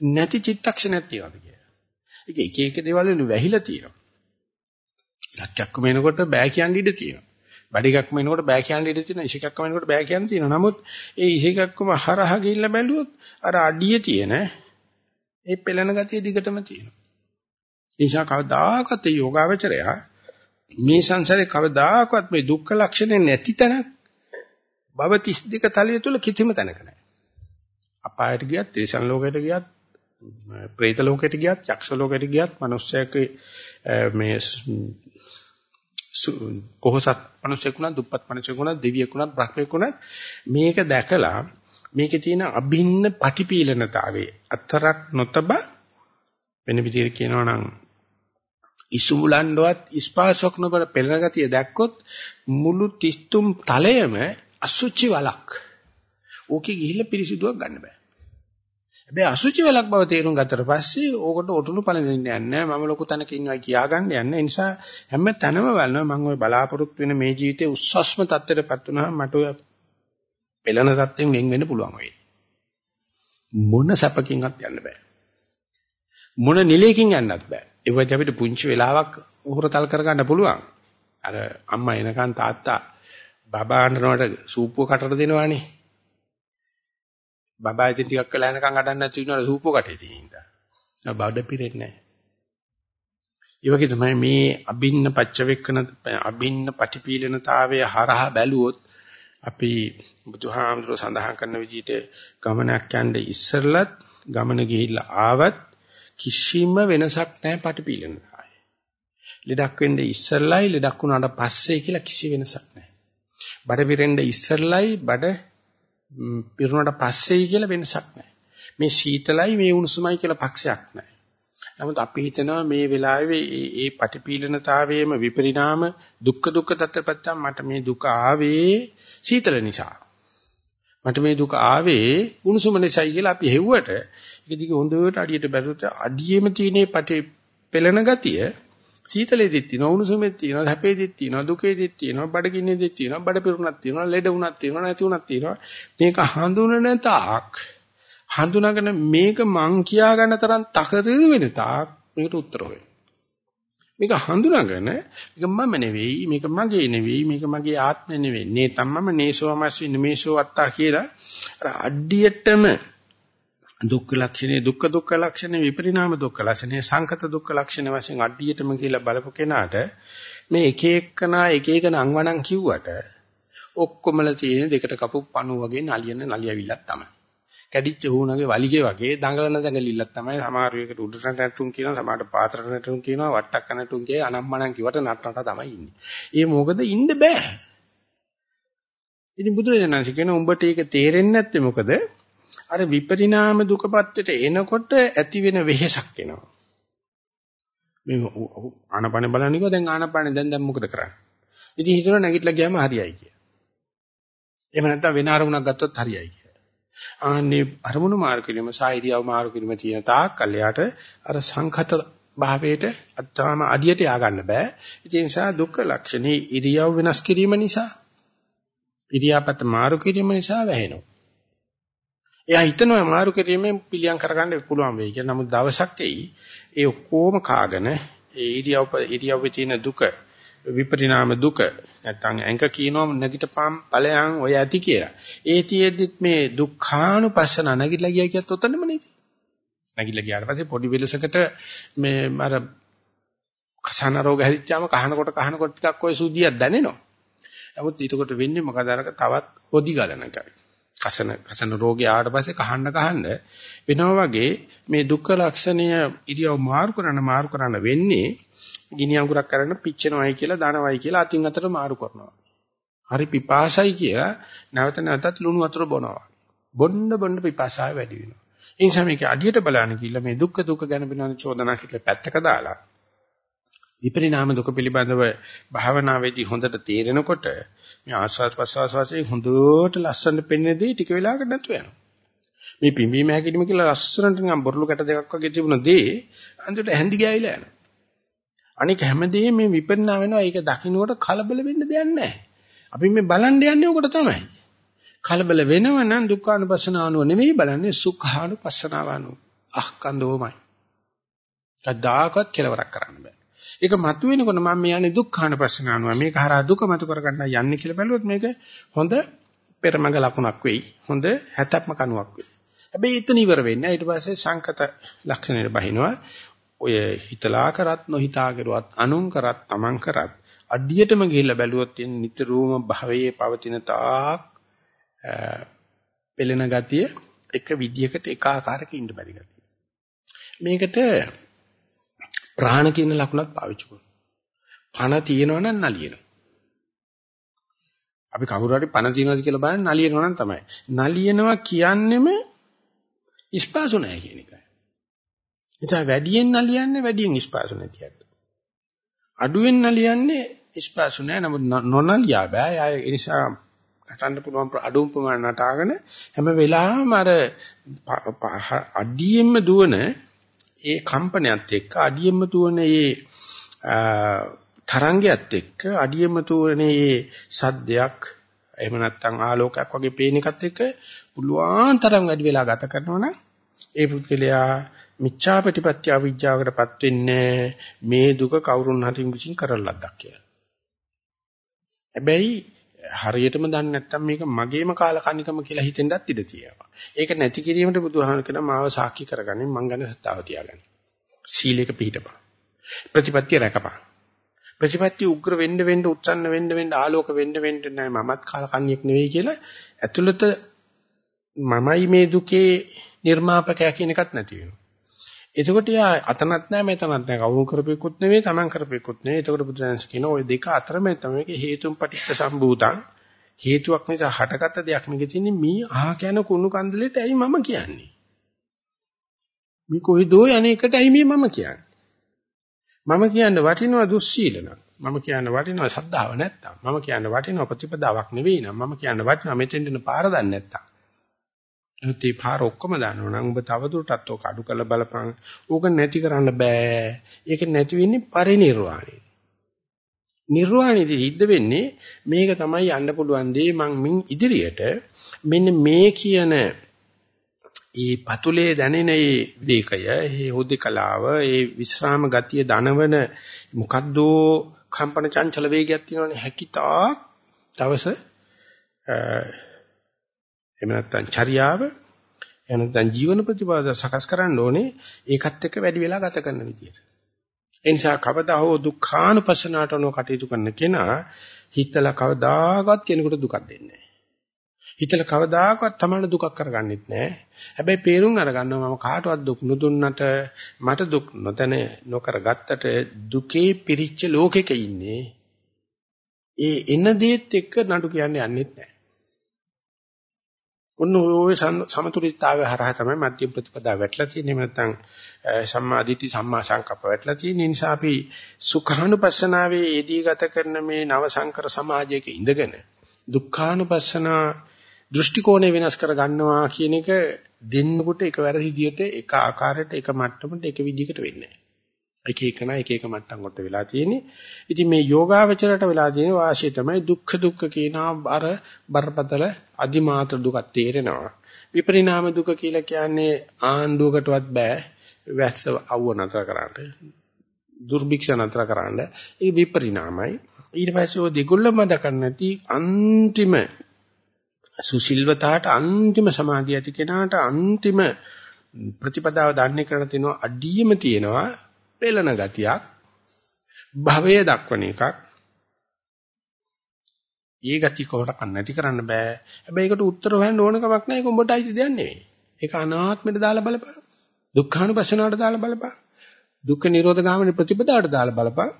නැති චිත්තක්ෂණයක් තියනවාද කියලා. ඒක එක එක දේවල් වලින් වැහිලා තියෙනවා. ලක්ක්‍යක්කම එනකොට බෑ කියන්න ඉඩ තියෙනවා. බඩ එකක්ම එනකොට බෑ කියන්න ඉඩ තියෙනවා. ඉෂ එකක්ම එනකොට බෑ කියන්න තියෙනවා. නමුත් ඒ ඉෂ එකක්ම හරහා ගිහිල්ලා බැලුවොත් අර අඩිය තියෙන ඒ පෙළෙන ගතිය දිගටම තියෙනවා. නිසා කවදාකවත් යෝගාවචරය මේ සංසාරේ කවදාකවත් මේ දුක්ඛ ලක්ෂණ නැති තැනක් භව 32 තලය තුල කිසිම තැනක නැහැ. අපායට ගියත්, තිරිසන් ලෝකයට ගියත්, പ്രേත ලෝකයට ගියත්, යක්ෂ ලෝකයට ගියත්, මිනිස්සෙක් මේ කොහොසත් මිනිස්සෙකුණා, දුප්පත් මිනිස්සෙකුණා, දෙවියෙකුණා, බ්‍රහ්මයෙකුණා මේක දැකලා මේකේ තියෙන අභින්න පටිපීලනතාවයේ අතරක් නොතබ වෙන විදිහට කියනවා නම් ඉසුමුලන්ඩවත් ස්පාසොක් නොබර පෙළන ගතිය දැක්කොත් මුළු 33 තලයේම අසුචි වලක්. ඕකේ ගිහිල්ලා පිරිසිදුවක් ගන්න බෑ. හැබැයි අසුචි වලක් බව තේරුම් ගත්තට පස්සේ ඕකට ඔටුනු පළඳින්න යන්නේ නැහැ. මම ලොකු තැනක ඉන්නවා කියාගන්න යන්නේ. ඒ නිසා හැම තැනම බලනවා මම ওই බලාපොරොත්තු වෙන මේ ජීවිතයේ උස්සස්ම තත්ත්වයටපත් වුණාම මට ඔය පෙළන තත්ත්වෙන් වෙන් වෙන්න පුළුවන් වෙයි. මොන සැපකින්වත් යන්න බෑ. මොන නිලයකින් යන්නත් බෑ. ඒ වගේ අපිට පුංචි වෙලාවක් උහුරතල් කරගන්න පුළුවන්. අර අම්මා එනකන් තාත්තා බබා අඬනවට සූපුව කටට දෙනවානේ. බබා ඉතින් ටිකක් වෙලා යනකම් අඬන්න නැති වෙනවා සූපුව කටේ තියෙන ඉඳා. බඩ පිරෙන්නේ නැහැ. ඒ වගේ තමයි මේ අබින්න පච්චවෙක්කන අබින්න පටිපීලනතාවය හරහා බැලුවොත් අපි බුදුහාමුදුර සඳහන් කරන විදිහට ගමනක් යන්නේ ඉස්සරලත් ගමන ගිහිල්ලා ආවත් කිසිම වෙනසක් නැහැ පටිපීලනතාවය. ලෙඩක් වෙන්නේ ඉස්සරලයි ලෙඩක් වුණාට පස්සේ කියලා කිසි වෙනසක් නැහැ. බඩ පිරෙන්න ඉස්සරලයි බඩ පිරුණාට පස්සේයි කියලා වෙනසක් නැහැ. මේ සීතලයි මේ උණුසුමයි කියලා පක්ෂයක් නැහැ. නමුත් අපි හිතනවා මේ වෙලාවේ මේ පටිපීලනතාවයේම විපරිණාම දුක්ඛ දුක්ඛ තත්ත්වපත්තම් මට මේ දුක ආවේ සීතල නිසා. මට මේ දුක ආවේ උණුසුම නිසායි කියලා අපි හෙව්වට ඒක දිගේ හොඳට අඩියට බැලුවොත් අඩියෙම තියෙන පටි පෙළෙන ගතිය සීතලෙදිත් තියෙනවා උණුසුමෙත් තියෙනවා හැපේදිත් තියෙනවා දුකේදිත් තියෙනවා බඩගින්නේදිත් තියෙනවා බඩ පිරුණක් තියෙනවා ලෙඩ වුණක් තියෙනවා නැති වුණක් තියෙනවා. මේක හඳුනන තාක් හඳුනාගෙන මේක මං කියා ගන්න තරම් තකතිරු වෙන තාක් මේකට උත්තර හොයන මේක හඳුනාගෙන මේක මම නෙවෙයි මේක මගේ නෙවෙයි මේක මගේ ආත්මය නෙවෙයි. නේ තමම නේසෝමස්සි නමේසෝ අත්තා කියලා අර අඩියටම දුක්ඛ ලක්ෂණේ දුක්ඛ දුක්ඛ ලක්ෂණේ විපරිණාම දුක්ඛ ලක්ෂණේ සංකත දුක්ඛ ලක්ෂණ වශයෙන් අඩියටම කියලා බලපු කෙනාට මේ එක එකනා එක එක නංවනම් කිව්වට ඔක්කොමල තියෙන දෙකට කපු පණු වගේ නලියන නලියවිල්ලක් තමයි කැඩිච්ච හුණගේ වලිගේ වගේ දඟලන දඟලිල්ලක් තමයි සමහර වෙලකට උඩට නැටුම් කියනවා සමහරට පාත්‍රට නැටුම් කියනවා වට්ටක් නැටුම් කිය අනම්මනම් කිවට නටනට තමයි ඉන්නේ. ඒ මොකද ඉන්න බෑ. ඉතින් බුදුරජාණන් කියන උඹට ඒක තේරෙන්නේ නැත්තේ මොකද? අර විපරිණාම දුකපත්තට එනකොට ඇති වෙන වෙහෙසක් එනවා. මේ ආනපන බලන්නකෝ දැන් ආනපන දැන් දැන් මොකද කරන්නේ? ඉතින් හිතනවා නැගිටලා ගියාම හරියයි කිය. එහෙම නැත්නම් වෙන අරමුණක් ගත්තොත් හරියයි කිය. ආන්නේ අරමුණු මාරු කිරීම සාහිරියව මාරු කිරීම තියෙන තාක් කල්යාට අර සංඛත භාවයට අත්‍තාම අඩියට යා ගන්න බෑ. ඒ නිසා දුක්ඛ ලක්ෂණේ ඉරියව් වෙනස් කිරීම නිසා ඉරියාපත මාරු කිරීම නිසා වැහෙනවා. එයා හිතනවා මාරු කිරීමෙන් පිළියම් කරගන්න පුළුවන් වෙයි කියලා. නමුත් දවසක් එයි ඒ ඔක්කොම කාගෙන ඒ ඉරියව් ඉරියව්වේ තියෙන දුක විපරිණාම දුක නැත්තම් ඇඟ කියනවා නැගිටපම් ඵලයන් ඔය ඇති කියලා. ඒ තියෙද්දිත් මේ දුක්ඛානුපස්සන නැගිටලා ගියා කියත් උතනම නේද? නැගිටලා ගියාට පස්සේ පොඩි වෙලසකට මේ අර කසන රෝග හැදිච්චාම කහනකොට කහනකොට ටිකක් ඔය සුද්ධියක් දැනෙනවා. නමුත් ඊටකොට වෙන්නේ මොකද අරක තවත් පොඩි ගලන එකයි. කසන කසන රෝගය ආවට පස්සේ කහන්න කහන්න වෙනවා වගේ මේ දුක්ඛ ලක්ෂණය ඉරියව් මාරු කරන මාරු කරන වෙන්නේ ගිනි අඟුරක් කරන පිච්චෙනවයි කියලා දනවයි කියලා අතින් අතට මාරු කරනවා. හරි පිපාසයි කියලා නැවත නැවතත් ලුණු වතුර බොනවා. බොන්න බොන්න පිපාසාව වැඩි වෙනවා. ඒ නිසා මේක අඩියට බලන්න කියලා මේ දුක්ඛ දුක්ඛ ගැන බිනවන චෝදනා කියලා පැත්තක දාලා විපරිණාම දුක පිළිබඳව භාවනාවේදී හොඳට තේරෙනකොට මේ ආස්වාද ප්‍රසවාස වශයෙන් හොඳට ලස්සනට පෙනෙන දේ ටික වෙලාවකට නැතු වෙනවා. මේ පිම්බීම හැකිලිම කියලා ලස්සනට නිකන් බොරළු කැට දෙකක් වගේ තිබුණ දේ අන්තිමට හැඳි ගෑවිලා යනවා. අනික හැමදේම මේ විපරිණාම වෙනවා. ඒක දකින්නකොට කලබල වෙන්න දෙයක් නැහැ. අපි මේ බලන්න යන්නේ උකට තමයි. කලබල වෙනව නම් දුක්ඛානුපස්සනාව නෙමෙයි බලන්නේ සුඛානුපස්සනාව අනුව. අහකන්දෝමයි. කද්දාකත් කෙලවරක් කරන්න බෑ. ඒක මතුවෙනකොට මම මේ යන්නේ දුක්ඛානුපස්සනාව. මේක හරහා දුක මතු කරගන්න යන්නේ කියලා බැලුවොත් මේක හොඳ පෙරමඟ ලකුණක් වෙයි. හොඳ හැතැප්ම කණුවක් වෙයි. හැබැයි එතන ඉවර වෙන්නේ ඊට පස්සේ සංකත ලක්ෂණයට බහිනවා. ඔය හිතලා කරත් නොහිතා කරුවත් අනුන් කරත් තමන් කරත් අඩියටම ගිහිල්ලා බැලුවොත් නිතරම භවයේ පවතින තාක් පෙළෙන ගතිය එක විදියකට එක ආකාරයක ඉන්න බැරි ගතිය. මේකට ප්‍රාණ කියන ලකුණක් පාවිච්චි කරනවා. පණ තියෙනවා නම් නලියනවා. අපි කවුරු හරි පණ තියනවාද කියලා බලන්න නලියනවා නම් තමයි. නලියනවා කියන්නෙම ඉස්පාසු නැහැ කියන එකයි. නිසා වැඩියෙන් නලියන්නේ වැඩියෙන් ඉස්පාසු නැතිවත්. අඩුවෙන් නලියන්නේ ඉස්පාසු නැහැ නමුත් නොනලියා බෑ. ඒ නිසා නටන්න පුළුවන් අඩුම ප්‍රමාණය නටාගෙන හැම වෙලාවෙම අර අඩියෙන්ම දුවන ඒ කම්පනයත් එක්ක අඩියෙන්ම දුවන ඒ තරංගයත් එක්ක අඩියෙම තුරනේ සද්දයක් එහෙම නැත්නම් ආලෝකයක් වගේ පේන එකත් එක්ක පුළුවන් තරම් වැඩි වෙලා ගත කරනවා නම් ඒ පුද්ගලයා මිච්ඡා ප්‍රතිපත්‍ය අවිජ්ජාවකටපත් වෙන්නේ මේ දුක කවුරුන් හරින් විසින් කරන ලද්දක් කියලා. හැබැයි හරියටම දන්නේ නැත්නම් මේක මගේම කාලකන්නිකම කියලා හිතෙන්නත් ඉඩ තියෙනවා. ඒක නැති කිරීමට බුදුහාම කියන මාව සාක්ෂි කරගන්නේ මං ගැන සත්‍තාව තියාගන්න. සීලයක පිළිපදපන්. ප්‍රතිපත්‍ය රැකපන්. ප්‍රතිපත්ති උග්‍ර වෙන්න වෙන්න උත්සන්න වෙන්න වෙන්න ආලෝක වෙන්න වෙන්න නෑ මමත් කාලකන්ණියෙක් නෙවෙයි කියලා ඇතුළත මමයි මේ දුකේ නිර්මාපකයා කියන එකත් නැති වෙනවා. එතකොට යා අතනත් නෑ මෙතනත් නෑ කවුරු කරපෙකුත් නෙවෙයි Taman කරපෙකුත් නෙවෙයි. එතකොට බුදුරජාණන් කියන ওই දෙක අතරම තමයි හේතුන් පටිච්ච සම්භූතං හේතුවක් නිසා හටගත්ත දෙයක් නෙගෙ තින්නේ මේ අහ කියන කුණු කන්දලෙට ඇයි මම කියන්නේ? මේ කොයිදෝ අනේකට ඇයි මේ මම කියන්නේ? මම කියන්නේ වටිනවා දුස්සීලන. මම කියන්නේ වටිනවා සද්ධාව නැත්තම්. මම කියන්නේ වටිනවා ප්‍රතිපදාවක් නෙවෙයි නම්. මම කියන්නේ වටිනවා මෙතෙන් දෙන පාර දන්නේ නැත්තම්. එහෙත් මේ පාර ඔක්කොම දන්නව නම් ඔබ තවදුරටත් ඔක අඩු කරලා බලපන්. ඕක නැති කරන්න බෑ. ඒක නැති වෙන්නේ පරිණිරවාණය. නිර්වාණයදී සිද්ධ වෙන්නේ මේක තමයි යන්න පුළුවන් දේ මං මින් ඉදිරියට මෙන්න මේ කියන ඒ පතුලේ දැනෙන ඒ විවේකය, ඒ හුදකලාව, ඒ විස්රාම ගතිය දනවන මොකද්ද කම්පන චංචල වේගයක් තියෙනවනේ හැකිතා දවස එහෙම නැත්නම් චර්යාව එහෙම නැත්නම් ජීවන ප්‍රතිපදාව සකස් කරන්න ඕනේ ඒකත් එක්ක වැඩි වෙලා ගත කරන විදියට. ඒ නිසා කවදා හෝ දුක්ඛානුපස්සනාට නො කටයුතු කරන කෙනා හිතලා කවදාකවත් කෙනෙකුට දුකක් දෙන්නේ නැහැ. හිතලා කවදාකවත් තමයි දුකක් කරගන්නෙත් නැහැ. හැබැයි peerun අරගන්නවා මම කාටවත් දුක් නොදුන්නට මට දුක් නොතන නොකර ගත්තට දුකේ පිරිච්ච ලෝකෙක ඉන්නේ. ඒ එන දේත් එක්ක නඩු කියන්නේ යන්නෙත් නැහැ. ඔන්න ඔය සමතුලිතතාවය හරහා තමයි මධ්‍යම ප්‍රතිපදාව වැටලා තියෙන්නේ. නැත්නම් සම්මා දිට්ඨි සම්මා සංකප්ප වැටලා තියෙන නිසා අපි සුඛානුපස්සනාවේ යෙදී ගත කරන මේ නව සංකර සමාජයක ඉඳගෙන දුක්ඛානුපස්සනා දෘෂ්ටි කෝණය වෙනස් කර ගන්නවා කියන එක දෙන්නකොට එකවර විදියට එක ආකාරයට එක මට්ටමකට එක විදිහකට වෙන්නේ නැහැ. එක එකන එක එක මට්ටම් කොට වෙලා තියෙන්නේ. ඉතින් මේ යෝගාවචරයට වෙලා තියෙන වාසිය තමයි දුක්ඛ දුක්ඛ කියනවා අර බරපතල අදිමාත්‍ර දුකක් තේරෙනවා. විපරිණාම දුක කියලා කියන්නේ ආණ්ඩුවකටවත් බෑ වැස්ස අවුව නතර කරන්න. දුර්භික්ෂ නතර කරන්න. ඒ විපරිණාමයි. ඊට පස්සේ ඔය දෙගොල්ලම දකන්න නැති අන්තිම සුසිල්වතාවට අන්තිම සමාධිය ඇති කෙනාට අන්තිම ප්‍රතිපදාව දන්නේ කරන තිනවා අඩියම තියෙනවා පෙළන ගතියක් භවය දක්වන එකක්. ඒ ගති කොහොමද නැති කරන්න බෑ. හැබැයි ඒකට උත්තර හොයන්න ඕන කමක් නැහැ ඒක උඹට අයිති දෙයක් නෙවෙයි. ඒක අනාත්මයට දාලා බලපන්. දුක්ඛානුපස්සනාවට දාලා බලපන්. දුක්ඛ නිරෝධ ගාමිනී ප්‍රතිපදාවට දාලා බලපන්.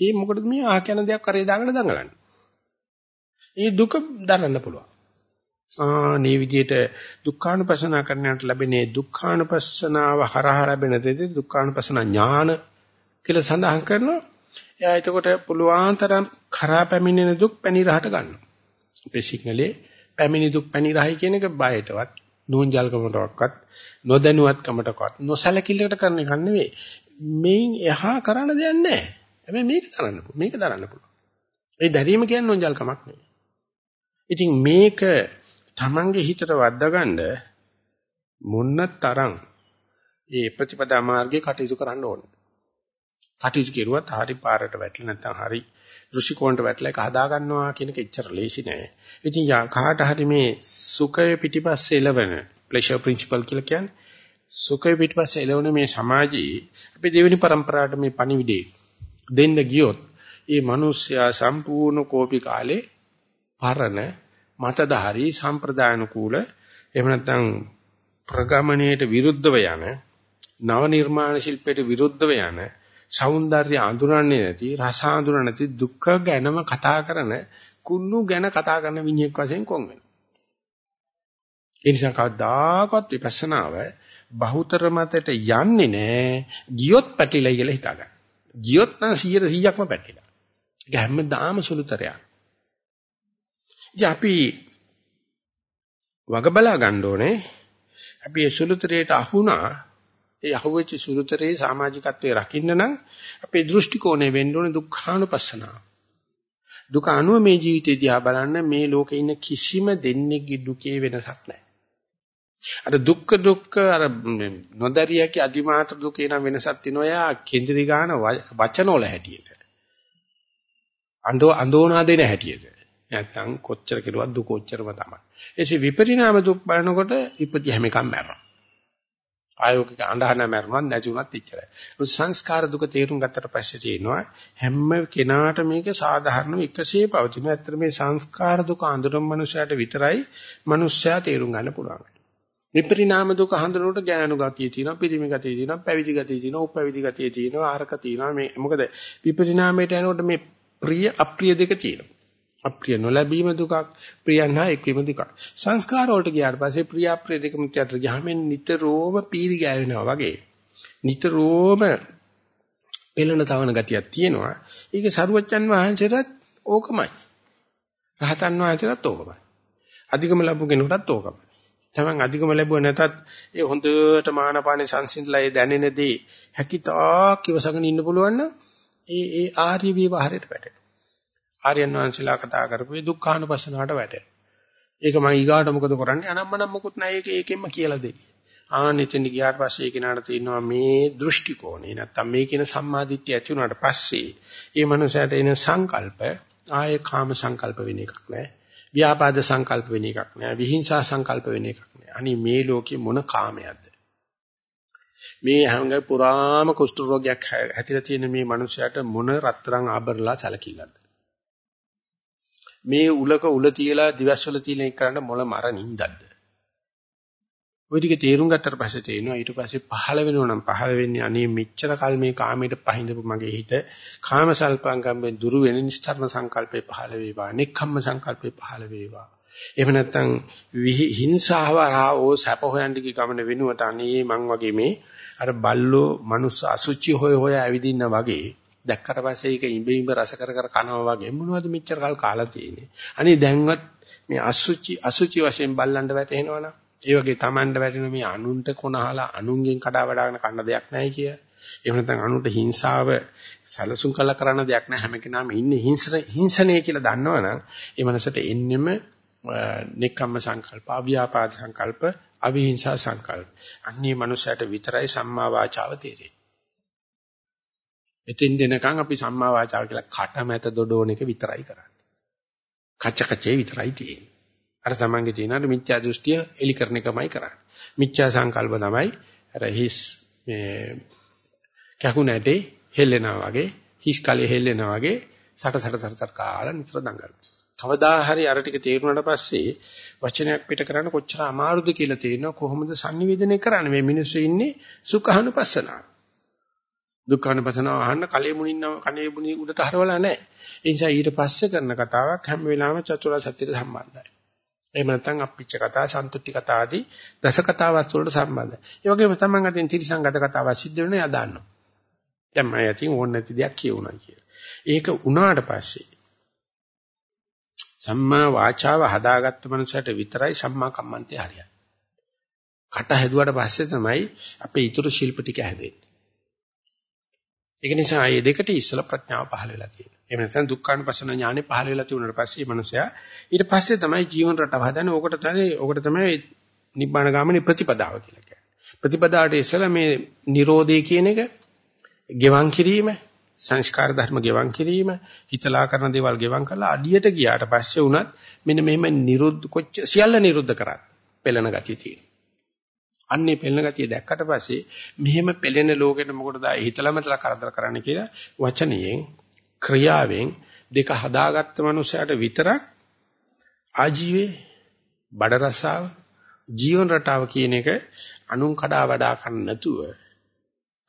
ඒ මොකටද මේ ආ කියන දෙයක් කරේ දාගෙන දඟලන්නේ? ඒ දුක දරන්න පුළුවන්. ආනේ විදිහට දුක්ඛානුපස්සනා කරන්නට ලැබෙනේ දුක්ඛානුපස්සනාව හරහා ලැබෙන දෙද දුක්ඛානුපස්සනා ඥාන කියලා සඳහන් කරනවා. එයා එතකොට පුළුවන් තරම් කරා පැමිණෙන දුක් පැණි රහට ගන්නවා. අපේ සිංහලේ පැමිණි දුක් පැණි රහයි කියන එක බයටවත් නෝන්ජල්කමටවත් නොදැනුවත්කමටවත් නොසලකිල්ලකට කරන එක නෙවෙයි. මේන් එහා කරන්න දෙයක් නැහැ. හැබැයි මේක දරන්න පුළුවන්. මේක දරන්න පුළුවන්. ඒ දැරීම කියන්නේ නෝන්ජල්කමක් නෙවෙයි. ඉතින් මේක තමන්ගේ හිතට වද්දාගන්න මොන්න තරම් ඒ ප්‍රතිපදා මාර්ගේ කටයුතු කරන්න ඕන. කටයුතු කෙරුවත් හරි පාරට වැටලා නැත්නම් හරි දෘෂ්ටි කෝණයට වැටලා ඒක හදා ගන්නවා කියන එක එච්චර ලේසි නෑ. ඉතින් කාට හරි මේ සුඛය පිටිපස්සේ එළවෙන pleasure principle කියලා කියන්නේ. සුඛය පිටපස්සේ එළවන මේ සමාජයේ අපි දෙවෙනි પરම්පරාවට මේ පණිවිඩේ දෙන්න ගියොත් ඒ මිනිස්සයා සම්පූර්ණ කෝපි කාලේ පරණ මතධාරී සම්ප්‍රදායන කූල එහෙම නැත්නම් ප්‍රගමණයට විරුද්ධව යන නව නිර්මාණ ශිල්පයට විරුද්ධව යන సౌందර්ය අඳුරන්නේ නැති රස අඳුරන්නේ නැති දුක්ඛ ගැනම කතා කරන කුන්නු ගැන කතා කරන විඤ්ඤාක් වශයෙන් කොන් වෙනවා. ඒ නිසා කවදාකවත් විපස්සනාව බහුතර මතයට යන්නේ නැහැ. ගියොත් පැටිලයි කියලා හිතා ගන්න. ගියොත් නම් 100%ක්ම පැටිලා. ඒක හැමදාම සුළුතරයක්. ඉතින් අපි වග බලා ගන්න ඕනේ. අපි ඒ සුළුතරයට අහුණා. ඒ අහුවෙච්ච සුළුතරේ සමාජිකත්වයේ රකින්න නම් අපේ දෘෂ්ටි කෝණය වෙන්න ඕනේ දුක්ඛානුපස්සනාව. දුක අනුව මේ ජීවිතය දිහා බලන්න මේ ලෝකේ ඉන්න කිසිම දෙන්නෙක්ගේ දුකේ වෙනසක් නැහැ. අර දුක්ඛ දුක්ඛ අර නොදරියකේ අදිමාත්‍ර දුකේ නම් වෙනසක් තියෙනවා යා කේන්ද්‍රී ගාන වචන වල හැටියට. අඬෝ අඳෝනා දෙන හැටියට. නැත්තම් කොච්චර කෙරුවත් දුක කොච්චරම තමයි. එසේ විපරිණාම දුක් බලනකොට ඉපදි හැම එකක්ම මැරෙනවා. ආයෝගික අඬහන මැරුණත් නැති වුණත් එච්චරයි. සංස්කාර දුක තේරුම් ගත්තට පස්සේ තියෙනවා හැම කෙනාට මේක සාධාරණව එකසේ පවතින. ඇත්තට මේ සංස්කාර දුක අඳුරන මනුස්සයාට විතරයි මනුස්සයා තේරුම් ගන්න පුළුවන්. විපරිණාම දුක හඳුනනකොට ඥාන ගතිය තියෙනවා, පිරිමි ගතිය තියෙනවා, පැවිදි ගතිය තියෙනවා, උපැවිදි ගතිය තියෙනවා, ආරක තියෙනවා. මේ මොකද විපරිණාමයට යනකොට මේ ප්‍රිය අප්‍රිය දෙක තියෙනවා. අප්‍රිය නොලැබීම දුකක් ප්‍රියන්හා එක්වීම දුකක්. සංස්කාර වලට ගියාට පස්සේ ප්‍රිය අප්‍රිය දෙකම තියට ගියාම නිතරම පීරි ගෑවෙනවා වගේ. නිතරම පෙළෙන තවන ගතියක් තියෙනවා. ඒක සරුවච්චන් වහන්සේටත් ඕකමයි. රහතන් වහන්සේටත් ඕකමයි. අධිකම ලැබු කෙනෙකුටත් ඕකමයි. තමන් අධිකම ලැබුව නැතත් ඒ හොඳට මානපානේ සංසිඳලා ඒ දැනෙනදී හැකිතාක් ඉවසගෙන ඉන්න පුළුවන් නම් ඒ ඒ ආර්ය විවහරයට වැටෙනවා ආර්යයන් වහන්සේලා කතා කරපු දුක්ඛානුපස්සනාවට වැටෙනවා. ඒක මම ඊගාට මොකද කරන්නේ? අනම්මනම් මොකුත් නැහැ ඒක ඒකෙන්ම කියලා දෙයි. ආනෙතෙන් ගියාට පස්සේ ඒ කෙනාට තියෙනවා මේ දෘෂ්ටි කෝණේ නැත්තම් මේ කියන සම්මාදිට්ඨිය ඇති වුණාට පස්සේ ඒ මනුස්සයාට එන සංකල්ප ආයේ කාම සංකල්ප වෙන එකක් නෑ. ව්‍යාපාද සංකල්ප වෙන එකක් නෑ. විහිංසා සංකල්ප වෙන එකක් නෑ. අනි මේ ලෝකේ මොන කාමයක්ද? මේ හැංග පුරාම කුෂ්ඨ රෝගයක් හැතිලා තියෙන මේ මනුස්සයාට මොන රත්තරන් ආභරලා සැලකිල්ලද? මේ උලක උල තියලා දිවස්වල තියලා එක කරන්න මොළ මර නින්දක්ද? ওই ටික තේරුම් ගත්තට පස්සේ තේරෙනවා ඊට පස්සේ පහළ වෙනව නම් පහළ වෙන්නේ අනේ මෙච්චර කල් මේ කාමයට පහින්දපු මගේ හිත කාම සල්පංගම්ෙන් දුරු වෙන නිස්තරණ සංකල්පේ පහළ වේවා නෙක්ඛම්ම සංකල්පේ පහළ වේවා. එහෙම නැත්නම් හිංසාව රාවෝ සැප හොයන්න කි ගමන වෙනුවට අනේ මං වගේ මේ අර බල්ලෝ මනුස්ස අසුචි හොය හොය ඇවිදින්න වගේ දැක්කට පස්සේ ඒක ඉඹ ඉඹ රස කර කර කනවා වගේ මොනවද මෙච්චර කල් කාලා තියෙන්නේ. අනේ දැන්වත් මේ අසුචි අසුචි වශයෙන් බල්ලන්ට වැටෙනවනම් ඒ වගේ Tamanට වැටෙන මේ අනුන්ට කොනහලා අනුන්ගෙන් කඩා වඩාගෙන කන්න දෙයක් නැහැ කිය. එහෙම නැත්නම් අනුන්ට හිංසාව සැලසුම් කළ කරන දෙයක් නැහැ හැම කෙනාම ඉන්නේ හිංසන හිංසනය කියලා දන්නවනම් ඒ මනසට එන්නෙම නික්කම්ම සංකල්ප, අව්‍යාපාද සංකල්ප, අවිහිංසා සංකල්ප. අන්නේ මනුස්සයට විතරයි සම්මා වාචාව තේරෙන්නේ. එතින් දෙනකන් අපි සම්මා වාචාව කියලා කටමැත දොඩෝන එක විතරයි කරන්නේ. කච්ච කච්චේ විතරයි තියෙන්නේ. අර තමන්ගේ තියෙන අර මිත්‍යා දෘෂ්ටිය එලි කරන එකමයි කරන්නේ. මිත්‍යා සංකල්ප තමයි අර හිස් මේ කැහුණැටේ හෙල්ලෙනා වගේ හිස් කලේ හෙල්ලෙනා වගේ සට සට සට සට කාලා නිතර දඟලනවා. කවදා හරි අර ටික තේරුණාට පස්සේ වචනයක් පිට කරන්න කොච්චර අමාරුද කියලා තේරෙනවා කොහොමද sannivedanaya කරන්නේ මේ මිනිස්සු ඉන්නේ සුඛානුපස්සනාව. දුක්ඛානුපසනාව අහන්න කලෙ මුණින්න කනේ මුණි උඩට හරවලා නැහැ. ඒ නිසා ඊට පස්සේ කරන කතාවක් හැම වෙලාවෙම චතුරාර්ය සත්‍යයට සම්බන්ධයි. එහෙම නැත්නම් අප්පිච්ච කතා, සන්තුට්ටි කතා ආදී දස කතා වස්තු වලට සම්බන්ධයි. ඒ වගේම තමන් අතින් තිරිසංගත කතාවක් සිද්ධ වෙනවා එයා දාන්නවා. දැන් මම යතින් ඕන නැති දෙයක් කියුණා කියලා. ඒක උනාට පස්සේ සම්මා වාචාව හදාගත්ත මනුස්සයට විතරයි සම්මා කම්මන්තේ හරියන්නේ. කට හැදුවට පස්සේ තමයි අපේ ඊතුරු ශිල්ප ටික හැදෙන්නේ. ඒක නිසා මේ දෙකට ඉස්සලා ප්‍රඥාව පහළ වෙලා තියෙනවා. එහෙම නැත්නම් දුක්ඛානුපස්සන ඥානෙ පහළ වෙලා තියුණාට පස්සේ මේ මනුස්සයා ඊට පස්සේ තමයි ජීවන රටාව හදන්නේ. ඕකට තමයි ඕකට තමයි නිබ්බාන ගාමිනී ප්‍රතිපදාව කියලා කියන්නේ. ප්‍රතිපදාවට ඉස්සලා මේ Nirodhe කියන එක ගෙවන් කිරීම සංස්කාර ධර්ම ගෙවන් කිරීම හිතලා කරන දේවල් ගෙවන් කරලා අඩියට ගියාට පස්සේ උනත් මෙන්න මෙහෙම නිරුද්ධ කොච්ච සියල්ල නිරුද්ධ කරත් පෙළෙන ගතිය තියෙනවා. අන්නේ පෙළෙන ගතිය දැක්කට පස්සේ මෙහෙම පෙළෙන ලෝකෙට මොකටද හිතලමතලා කරදර කරන්න කියලා වචනයෙන් ක්‍රියාවෙන් දෙක හදාගත්ත මනුස්සයාට විතරක් ආජීවයේ බඩ රසාව ජීවන රටාව කියන එක අනුන් කඩා වඩා ගන්න නැතුව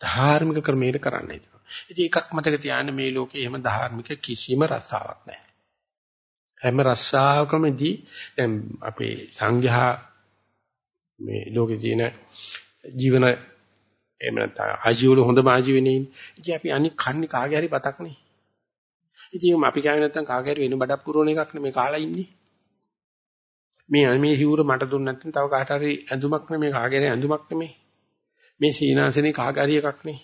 ධාර්මික ක්‍රමයකට කරන්න හිතනවා. ඉතින් එකක් මතක තියාගන්න මේ ලෝකේ එහෙම ධාර්මික කිසිම රස්සාවක් නැහැ. හැම රස්සාවකමදී දැන් අපේ සංඝයා මේ ලෝකේ තියෙන ජීවන එහෙම නැත්නම් ආජීවල හොඳම ආජීවනේ ඉන්නේ. ඉතින් අපි අනික කන්නේ කාගේ හරි බතක් නේ. ඉතින් අපි කියන්නේ නැත්නම් කාගේ හරි වෙන බඩක් පුරවන එකක් නෙමෙයි කාලා ඉන්නේ. මේ මේ හිවුර මට දුන්න නැත්නම් තව කාට හරි ඇඳුමක් නෙමෙයි කාගේ හරි ඇඳුමක් නෙමෙයි. මේ සීනාසනේ කාගේ හරි එකක් නේ.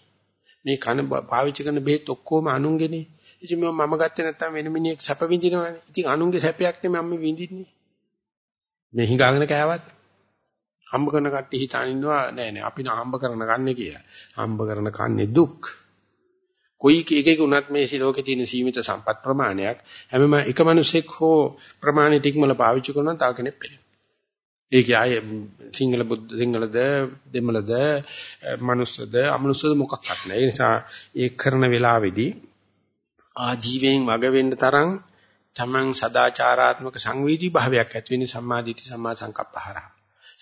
මේ කන පාවිච්චි කරන බෙහෙත් ඔක්කොම අනුන්ගේනේ. ඉතින් මම ගත්තේ නැත්නම් වෙන මිනිහෙක් සැප විඳිනවනේ. ඉතින් අනුන්ගේ සැපයක් නෙමෙයි මම විඳින්නේ. මේ හිඟාගෙන කෑවත් හම්බ කරන කට්ටිය හිතාන ඉන්නවා නෑ නෑ අපි නා හම්බ කරන කන්නේ කියලා. හම්බ කරන කන්නේ දුක්. කොයි එකක උනත් මේ සිලෝකේ තියෙන සීමිත සම්පත් ප්‍රමාණයක් හැමම එක මිනිසෙක් හෝ ප්‍රමාණිත ඉක්මල පාවිච්චි කරනවා තව කෙනෙක් පිළිගන්න. ඒක ආයේ සිංහල බුද්ධ සිංහලද දෙමළද මනුස්සද අමනුස්සද මොකක්වත් නැහැ. ඒ නිසා ඒ කරන වෙලාවේදී ආජීවයෙන් වග වෙන්න තරම් තමන් සදාචාරාත්මක සංවේදී භාවයක් ඇති වෙන සම්මාදිට්ඨි සම්මා සංකප්පහරහ.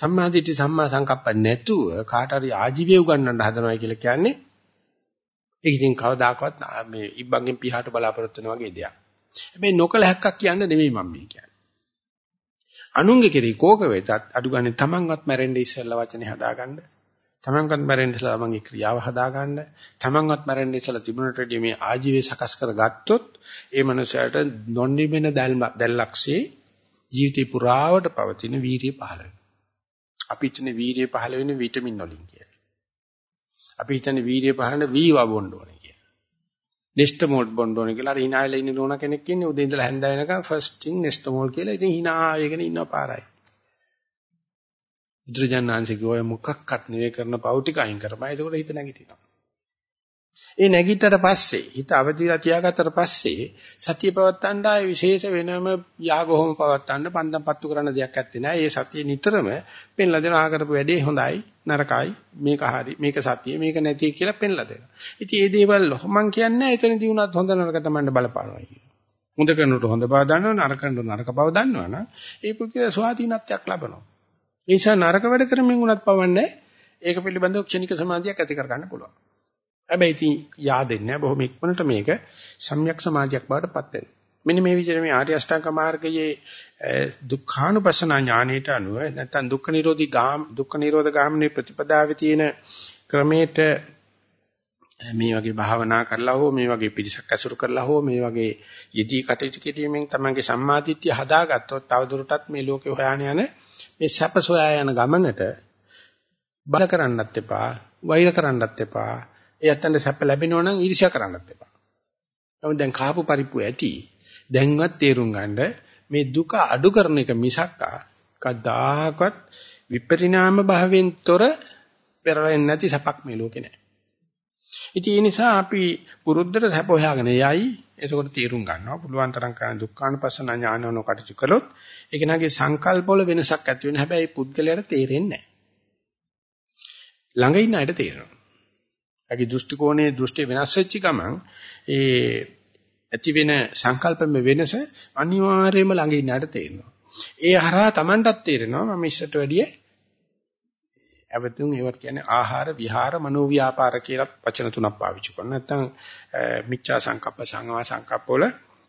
සම්මාදිට්ඨි සම්මා සංකප්ප නැතුව කාට හරි ආජීවය උගන්වන්න හදනවා කියලා කියන්නේ ඒක ඉතින් කවදාකවත් මේ ඉබ්බන්ගෙන් පිහාට බලාපොරොත්තු වෙන වගේ දෙයක්. හැබැයි නොකල හැක්කක් කියන්න නෙමෙයි මම මේ කියන්නේ. අනුන්ගේ කෙරේ කෝක වෙතත් අඩු ගන්න තමන්වත් මැරෙන්න ඉස්සෙල්ලා වචනේ හදාගන්න. තමන්වත් මැරෙන්න ඉස්සෙල්ලා මගේ ක්‍රියාව හදාගන්න. තමන්වත් මැරෙන්න ඉස්සෙල්ලා තිබුණට වැඩිය මේ ආජීවය සකස් කරගත්තොත් ඒ මනුස්සයාට නොනිබෙන දැල්ලක්සේ ජීවිතේ පුරාවට පවතින වීරිය පහළ වෙනවා. අපි හිතන්නේ වීරිය පහළ වෙන්නේ විටමින් වලින් කියලා. අපි හිතන්නේ වීරිය පහළ වෙන්නේ වීවා බොන්න ඕනේ කියලා. නෙස්ටමෝල් බොන්න ඕනේ කියලා. අර hinaයලා ඉන්න නෝනා කෙනෙක් ඉන්නේ උදේ ඉඳලා හැන්ද වෙනකන් ෆස්ට් තින් නෙස්ටමෝල් කියලා. ඉතින් hina වෙගෙන ඉන්න පාරයි. බුදුරජාණන්සේ ඔය මොකක්වත් නෙවෙයි කරන පව් ටික අයින් කරපන්. එතකොට හිත නැගිටිනවා. ඒ නැගිට්ටට පස්සේ හිත අවදිලා තියාගත්තට පස්සේ සතිය පවත්තන්න ආයේ විශේෂ වෙනම යාගොහම පවත්තන්න පන්දම් පත්තු කරන්න දෙයක් නැත්තේ නෑ. ඒ සතිය නිතරම පෙන්ලා දෙනවා කරපු වැඩේ හොඳයි නරකයි මේක හරි මේක සතිය මේක නැති කියලා පෙන්ලා දෙනවා. ඉතින් මේ දේවල් මම කියන්නේ එතනදී උනත් හොඳ නරක තමයි බලපානවා කියන. හොඳ කරනකොට හොඳ බව දන්නව නරක කරනකොට නරක බව දන්නවනම් ඒ පුද්ගලයා ස්වාධීනත්වයක් ලබනවා. ඒ නිසා නරක වැඩ කරමින් උනත් පවන්නේ ඒක පිළිබඳව ක්ෂණික සමාධියක් ඇති කර ගන්න පුළුවන්. හැබැයි ඉතින් yaadෙන්නේ නැහැ බොහොම ඉක්මනට මේක සම්‍යක් සමාධියක් බවට පත් වෙනවා. මෙන්න මේ විදිහට මේ ආර්ය අෂ්ටාංග මාර්ගයේ දුක්ඛානුපස්සනා ඥානයට අනුව නැත්නම් දුක්ඛ නිරෝධී ගාම දුක්ඛ නිරෝධ ගාමිනී ප්‍රතිපදාවේ තියෙන ක්‍රමයට මේ වගේ භාවනා කරලා හෝ මේ වගේ පිරිසක් ඇසුරු කරලා හෝ මේ වගේ යෙදී කටයුතු කිරීමෙන් තමන්ගේ සම්මාදිට්ඨිය හදාගත්තොත් තවදුරටත් මේ ලෝකේ හොයාන යන මේ සැප සොයා යන ගමනට බල කරන්නත් එපා වෛර කරන්නත් එපා ඒ අතන සැප ලැබෙනවා නම් ඊර්ෂ්‍යා කරන්නත් එපා. නමුත් දැන් කාපු පරිප්පු ඇති. දැන්වත් තේරුම් ගන්න මේ දුක අඩු කරන එක මිසක්කා කදාකවත් විපරිණාම භාවයෙන් තොර පෙරවෙන්නේ නැති සැපක් මේ ලෝකේ නැහැ. ඉතින් ඒ නිසා අපි පුරුද්දට සැප හොයාගෙන යයි. එතකොට තේරුම් ගන්නවා පුළුවන් තරම් කරන දුක්ඛානුපස්සන ඥානවන කටයුතු කළොත් ඒක නගේ සංකල්ප වල වෙනසක් ඇති වෙන හැබැයි පුද්ගලයාට තේරෙන්නේ නැහැ. ළඟ ඉන්න අයට තේරෙනවා. එයාගේ දෘෂ්ටි කෝණයේ දෘෂ්ටි වෙනස් වෙච්ච ගමන් ඒ ඇති වෙන සංකල්පෙම වෙනස අනිවාර්යයෙන්ම ළඟ ඉන්නට තේරෙනවා. ඒ හරහා Tamanටත් තේරෙනවා මම ඉස්සට වැඩිය අවතුන් ඒවට කියන්නේ ආහාර විහාර මනෝ ව්‍යාපාර කියලා වචන තුනක් පාවිච්චි කරනවා. නැත්නම් මිච්ඡා සංකප්ප සංවා සංකප්ප වල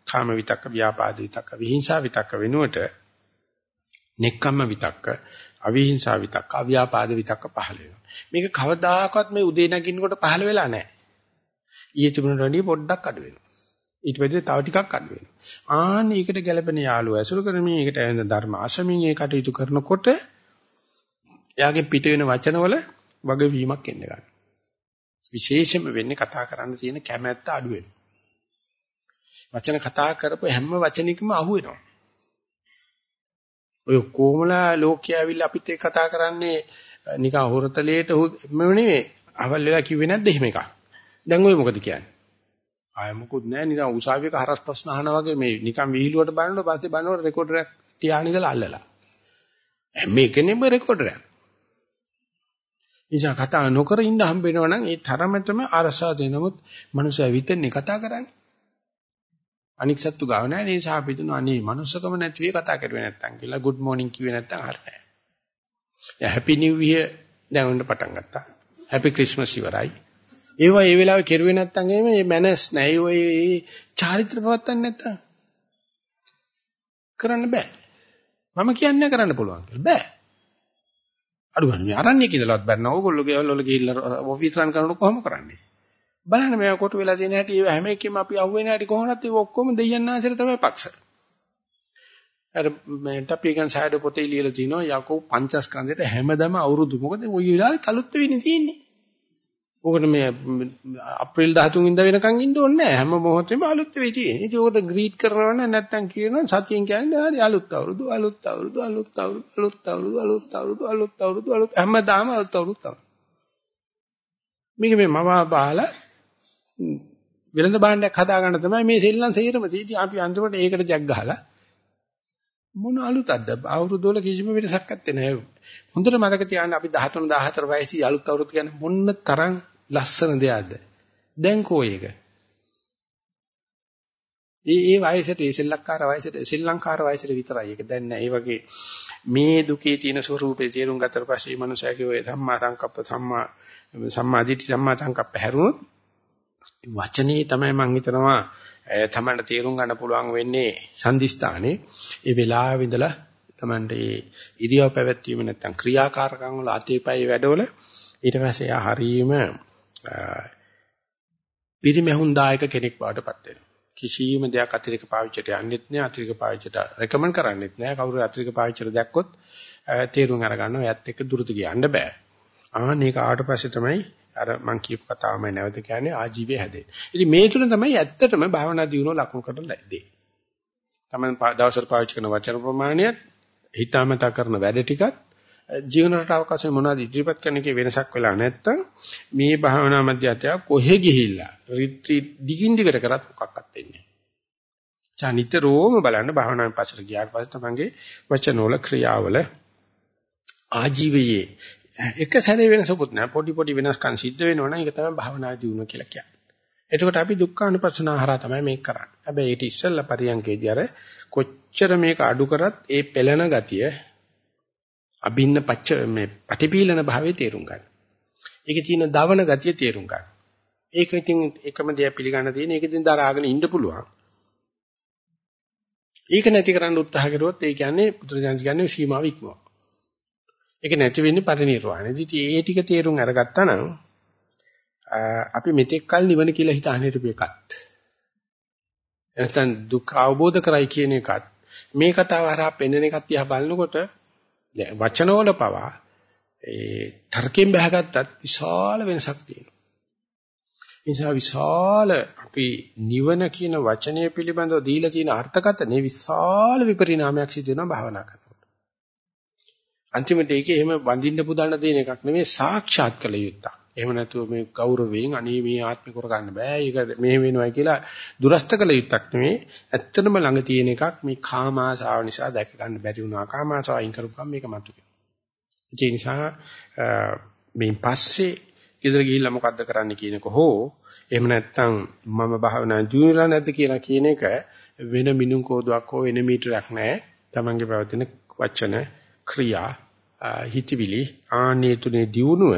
කාම විතක්ක ව්‍යාපාද විතක්ක විහිංසා විතක්ක වෙනුවට නෙක්ඛම්ම විතක්ක අවිහිංසා විතක්ක අව්‍යාපාද විතක්ක පහළ වෙනවා. මේක කවදාකවත් මේ උදේ නැගින්නකොට පහළ වෙලා නැහැ. ඊයේ තිබුණට වැඩිය පොඩ්ඩක් අඩු වෙනවා. ඊට පස්සේ තව ටිකක් අඩු වෙනවා. ආන්න ඒකට ගැළපෙන යාළුවා ඇසුරු කරමින් ඒකට ඇඳ ධර්ම ආශමින් ඒ කටයුතු කරනකොට එයාගේ පිට වෙන වචනවල වගවීමක් එන්න ගන්නවා. විශේෂයෙන්ම වෙන්නේ කතා කරන්න තියෙන කැමැත්ත අඩු වෙනවා. වචන කතා කරපු හැම වචනයකම අහු වෙනවා. ඔය කොමලා ලෝකයේ ඇවිල්ලා අපිත් එක්ක කතා කරන්නේ නිකන් හොරතලේට මෙව නෙවෙයි. අවල් වෙලා කිව්වේ නැද්ද එහෙම එකක්. දැන් ඔය මොකද කියන්නේ? ආය මොකුත් නැහැ නිකන් උසාවියක හරස් ප්‍රශ්න අහනා වගේ මේ නිකන් විහිළුවට බලනකොට පස්සේ බලනකොට රෙකෝඩරයක් තියාගෙන ඉඳලා අල්ලලා. මේකනේ රෙකෝඩරයක්. නිසා කතා නොකර ඉන්න හම්බ වෙනවා නම් ඒ තරමටම අරසා දෙනමුත් මනුස්සයා විතරනේ කතා කරන්නේ. අනික් සත්තු ගාව නැහැ. ඒ නිසා අපි හිතනවා අනේ මනුස්සකම නැති වෙයි කතා කරුවේ නැත්තම් කියලා good morning කිව්වේ නැත්තම් හරියන්නේ නැහැ. හැපි නිව් ඉයර් දැන් උන්න පටන් ගත්තා. හැපි ක්‍රිස්මස් ඉවරයි. ඒවා ඒ වෙලාවේ කෙරුවේ නැත්තම් එහෙම මේ මැනස් නැහැ. ඔය ඒ චාරිත්‍ර පවත්තන්නේ නැත්තම් කරන්න බෑ. මම කියන්නේ කරන්න පුළුවන් කියලා. බෑ. අඩු ගන්න මේ අරන්නේ කියලාවත් බැන්න ඕගොල්ලෝ ගෙවල් වල ගිහිල්ලා ඔෆිස් රන් කරනකොට කොහොම කරන්නේ? බලන්න මේ කොට වෙලා තියෙන හැටි ඒ හැම එකෙම අපි අහුවෙන හැටි කොහොමද ඒ ඔක්කොම දෙයයන් ආශ්‍රිත තමයි පක්ෂ. අර මේ ටපිකන් සයිඩ් පොතේ ලියලා තිනවා යකෝ පංචස්කන්ධයට හැමදම අවුරුදු මොකද ওই වෙලාවේ තලුත් වෙන්නේ තියෙන්නේ. ඕකට මේ අප්‍රේල් 13 ඉඳලා වෙනකන් ඉන්න ඕනේ නැහැ. හැම මොහොතෙම අලුත් වෙයි තියෙන්නේ. ඉතින් ඕකට ග්‍රීට් කරනවා නම් නැත්තම් කියනවා සතියෙන් කියන්නේ හරි අලුත් අවුරුදු අලුත් අවුරුදු අලුත් අවුරුදු අලුත් අවුරුදු අලුත් අවුරුදු අලුත් අවුරුදු අලුත් හැමදාම අලුත් අවුරුදු තමයි. මේක මේ මම බාලා වෙළඳ භාණ්ඩයක් හදාගන්න තමයි මේ සෙල්ලම් සේරම තියෙන්නේ. අපි අන්තිමට ඒකට ජග් ගහලා මොන අලුතක්ද? අවුරුදු වල කිසිම වෙනසක් නැත්තේ නෑ. හොඳට මතක තියාගන්න අපි 13 14 වයසේ අලුත් අවුරුදු කියන්නේ මොන්න තරම් ලස්සන දෙයක්ද? දැන් කෝ ඒක? ඒ ඒ වයසට ඒ සෙල්ලක්කාර වයසට ශ්‍රී ලංකාර වයසට විතරයි ඒක දැන් නෑ. ඒ වගේ මේ දුකේ තියෙන ස්වરૂපේ තේරුම් ගත්තට පස්සේ මේ මනුස්සයාගේ ඔය සම්මා සංකප්ප සම්මා සම්මා දිට්ඨි සම්මා සංකප්ප හැරුණොත් වචනේ තමයි මම හිතනවා තමන්ට තේරුම් ගන්න පුළුවන් වෙන්නේ සම්දිස්ථානේ ඒ වෙලාවෙ ඉඳලා තමන්ට ඒ ඉරියව් පැවැත්වීම නැත්තම් ක්‍රියාකාරකම් වල අතේපයි වැඩවල ඊට පස්සේ ආ හරීම පිරිමැහුන් දායක කෙනෙක් බවටපත් වෙනවා. කිසියම් දෙයක් අතිරේක පාවිච්චියට යන්නෙත් නෑ අතිරේක පාවිච්චියට රෙකමන්ඩ් කරන්නෙත් නෑ කවුරු අතිරේක පාවිච්චියට දැක්කොත් තේරුම් අරගන්නවා එයත් එක්ක දුරට ගියන්න බෑ. ආන්න ඒක ආවට පස්සේ තමයි අර මං කියපු කතාවමයි නැවත කියන්නේ ආජීවය හැදෙන්නේ. ඉතින් මේ තුන තමයි ඇත්තටම භාවනා දියුණුව ලකුණු කරලා දෙන්නේ. තමයි දවසට පාවිච්චි කරන වචන ප්‍රමාණයත් හිතාමතා කරන වැඩ ටිකත් ජීවන රටාවක් වශයෙන් මොනවද ඉදිරිපත් කරන එකේ වෙනසක් වෙලා නැත්තම් මේ භාවනා මධ්‍යස්ථය කොහෙ ගිහිල්ලා රිට්‍රීට් දිගින් දිගට කරත් මොකක්වත් වෙන්නේ නැහැ. නිතරම බලන්න භාවනාවෙන් පස්සට ගියාට පස්සේ තමන්ගේ වචනවල ක්‍රියාවල ආජීවයේ එක සැරේ වෙනසකුත් නැහැ. පොඩි පොඩි වෙනස්කම් සිද්ධ වෙනවනම් ඒක තමයි භාවනා දියුණුව කියලා කියන්නේ. එතකොට අපි දුක්ඛානුපස්සනාව හරහා තමයි මේක කරන්නේ. හැබැයි ඊට ඉස්සෙල්ලා පරියන්කේදී අර කොච්චර මේක අඩු කරත් ඒ පෙළෙන ගතිය අභින්න පච්ච මේ පටිපීලන භාවයේ තේරුම් ගන්න. ඒකේ තියෙන දවන ගතිය තේරුම් ගන්න. ඒක ඉතින් එකම දේ පිළිගන්න තියෙන ඒක ඉතින් දරාගෙන ඉන්න පුළුවන්. ඒක නැති කරන්න උත්සාහ කරුවොත් ඒ කියන්නේ පුදුරජාන්ස් කියන්නේ සීමාව ඉක්මවා. ඒක නැති වෙන්නේ පරිණිරවාණය. ඉතින් ඒ ටික තේරුම් අරගත්තා නම් අපි මෙතෙක් කල් නිවන කියලා හිතාන හිටපු එකත් එතන දුක් අවබෝධ කරයි කියන එකත් මේ කතාව හරහා පෙන්වන එකත් දිහා බලනකොට වචනවල පවා ඒ තර්කයෙන් බහගත්තත් විශාල වෙනසක් තියෙනවා. නිසා විශාල අපි නිවන කියන වචනය පිළිබඳව දීලා තියෙන අර්ථකථනයේ විශාල විපරිණාමයක් සිදු වෙනවා භාවනා කරනකොට. අන්තිමට ඒකේ එහෙම වඳින්න පුදන්න තියෙන එකක් නෙමෙයි සාක්ෂාත් කළ යුත්තක්. එහෙම නැතුව මේ ගෞරවයෙන් අනේ මේ ආත්මේ කරගන්න බෑ. ඒක මෙහෙම වෙනවා කියලා දුරස්ත කළ යුත්තක් නෙමෙයි. ඇත්තටම ළඟ තියෙන එකක් මේ කාමාශාව නිසා දැක ගන්න බැරි වුණා. කාමාශාව අයින් කරපුවම මේක මතුවේ. ඒ නිසා මේ පස්සේ ඉදිර ගිහිල්ලා මොකද්ද කරන්න කියනක හෝ එහෙම නැත්නම් මම භාවනා ජීවිලා නැද්ද කියලා කියන එක වෙන මිනුම් කෝදුවක් හෝ වෙන මීටරයක් නැහැ. Tamange පැවතින වචන ක්‍රියා හිතවිලි ආනේ තුනේ දියුණුව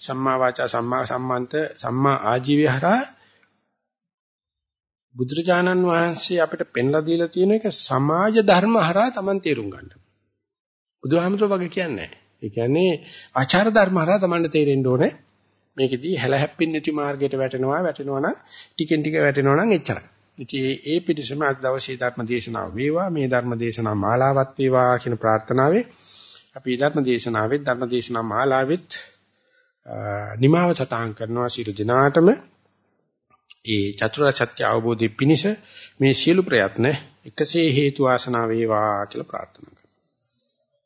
සම්මා වාචා සම්මා සම්මන්ත සම්මා ආජීවය හරහා බුදුරජාණන් වහන්සේ අපිට පෙන්ලා දීලා තියෙන එක සමාජ ධර්ම හරහා Taman තේරුම් ගන්න. බුදුහාමුදුරුවෝ වගේ කියන්නේ ඒ කියන්නේ ආචාර ධර්ම හරහා Taman තේරෙන්න ඕනේ. මේකෙදී හැල හැප්පින් නැති මාර්ගයට වැටෙනවා වැටෙනවා නම් ටිකෙන් ටික වැටෙනවා නම් එච්චරයි. ඉතින් ඒ ඒ පිටිසම අද දවසේ ධර්ම දේශනාව වේවා මේ ධර්ම දේශනාව මාලාවත් වේවා කියන ප්‍රාර්ථනාවේ අපි ධර්ම දේශනාවෙත් ධර්ම දේශනා මාලාවෙත් නිමාව සටහන් කරනවා සියලු දිනාටම. ඒ චතුරාර්ය සත්‍ය අවබෝධය පිණිස මේ සියලු ප්‍රයත්න එකසේ හේතු වාසනා වේවා කියලා ප්‍රාර්ථනා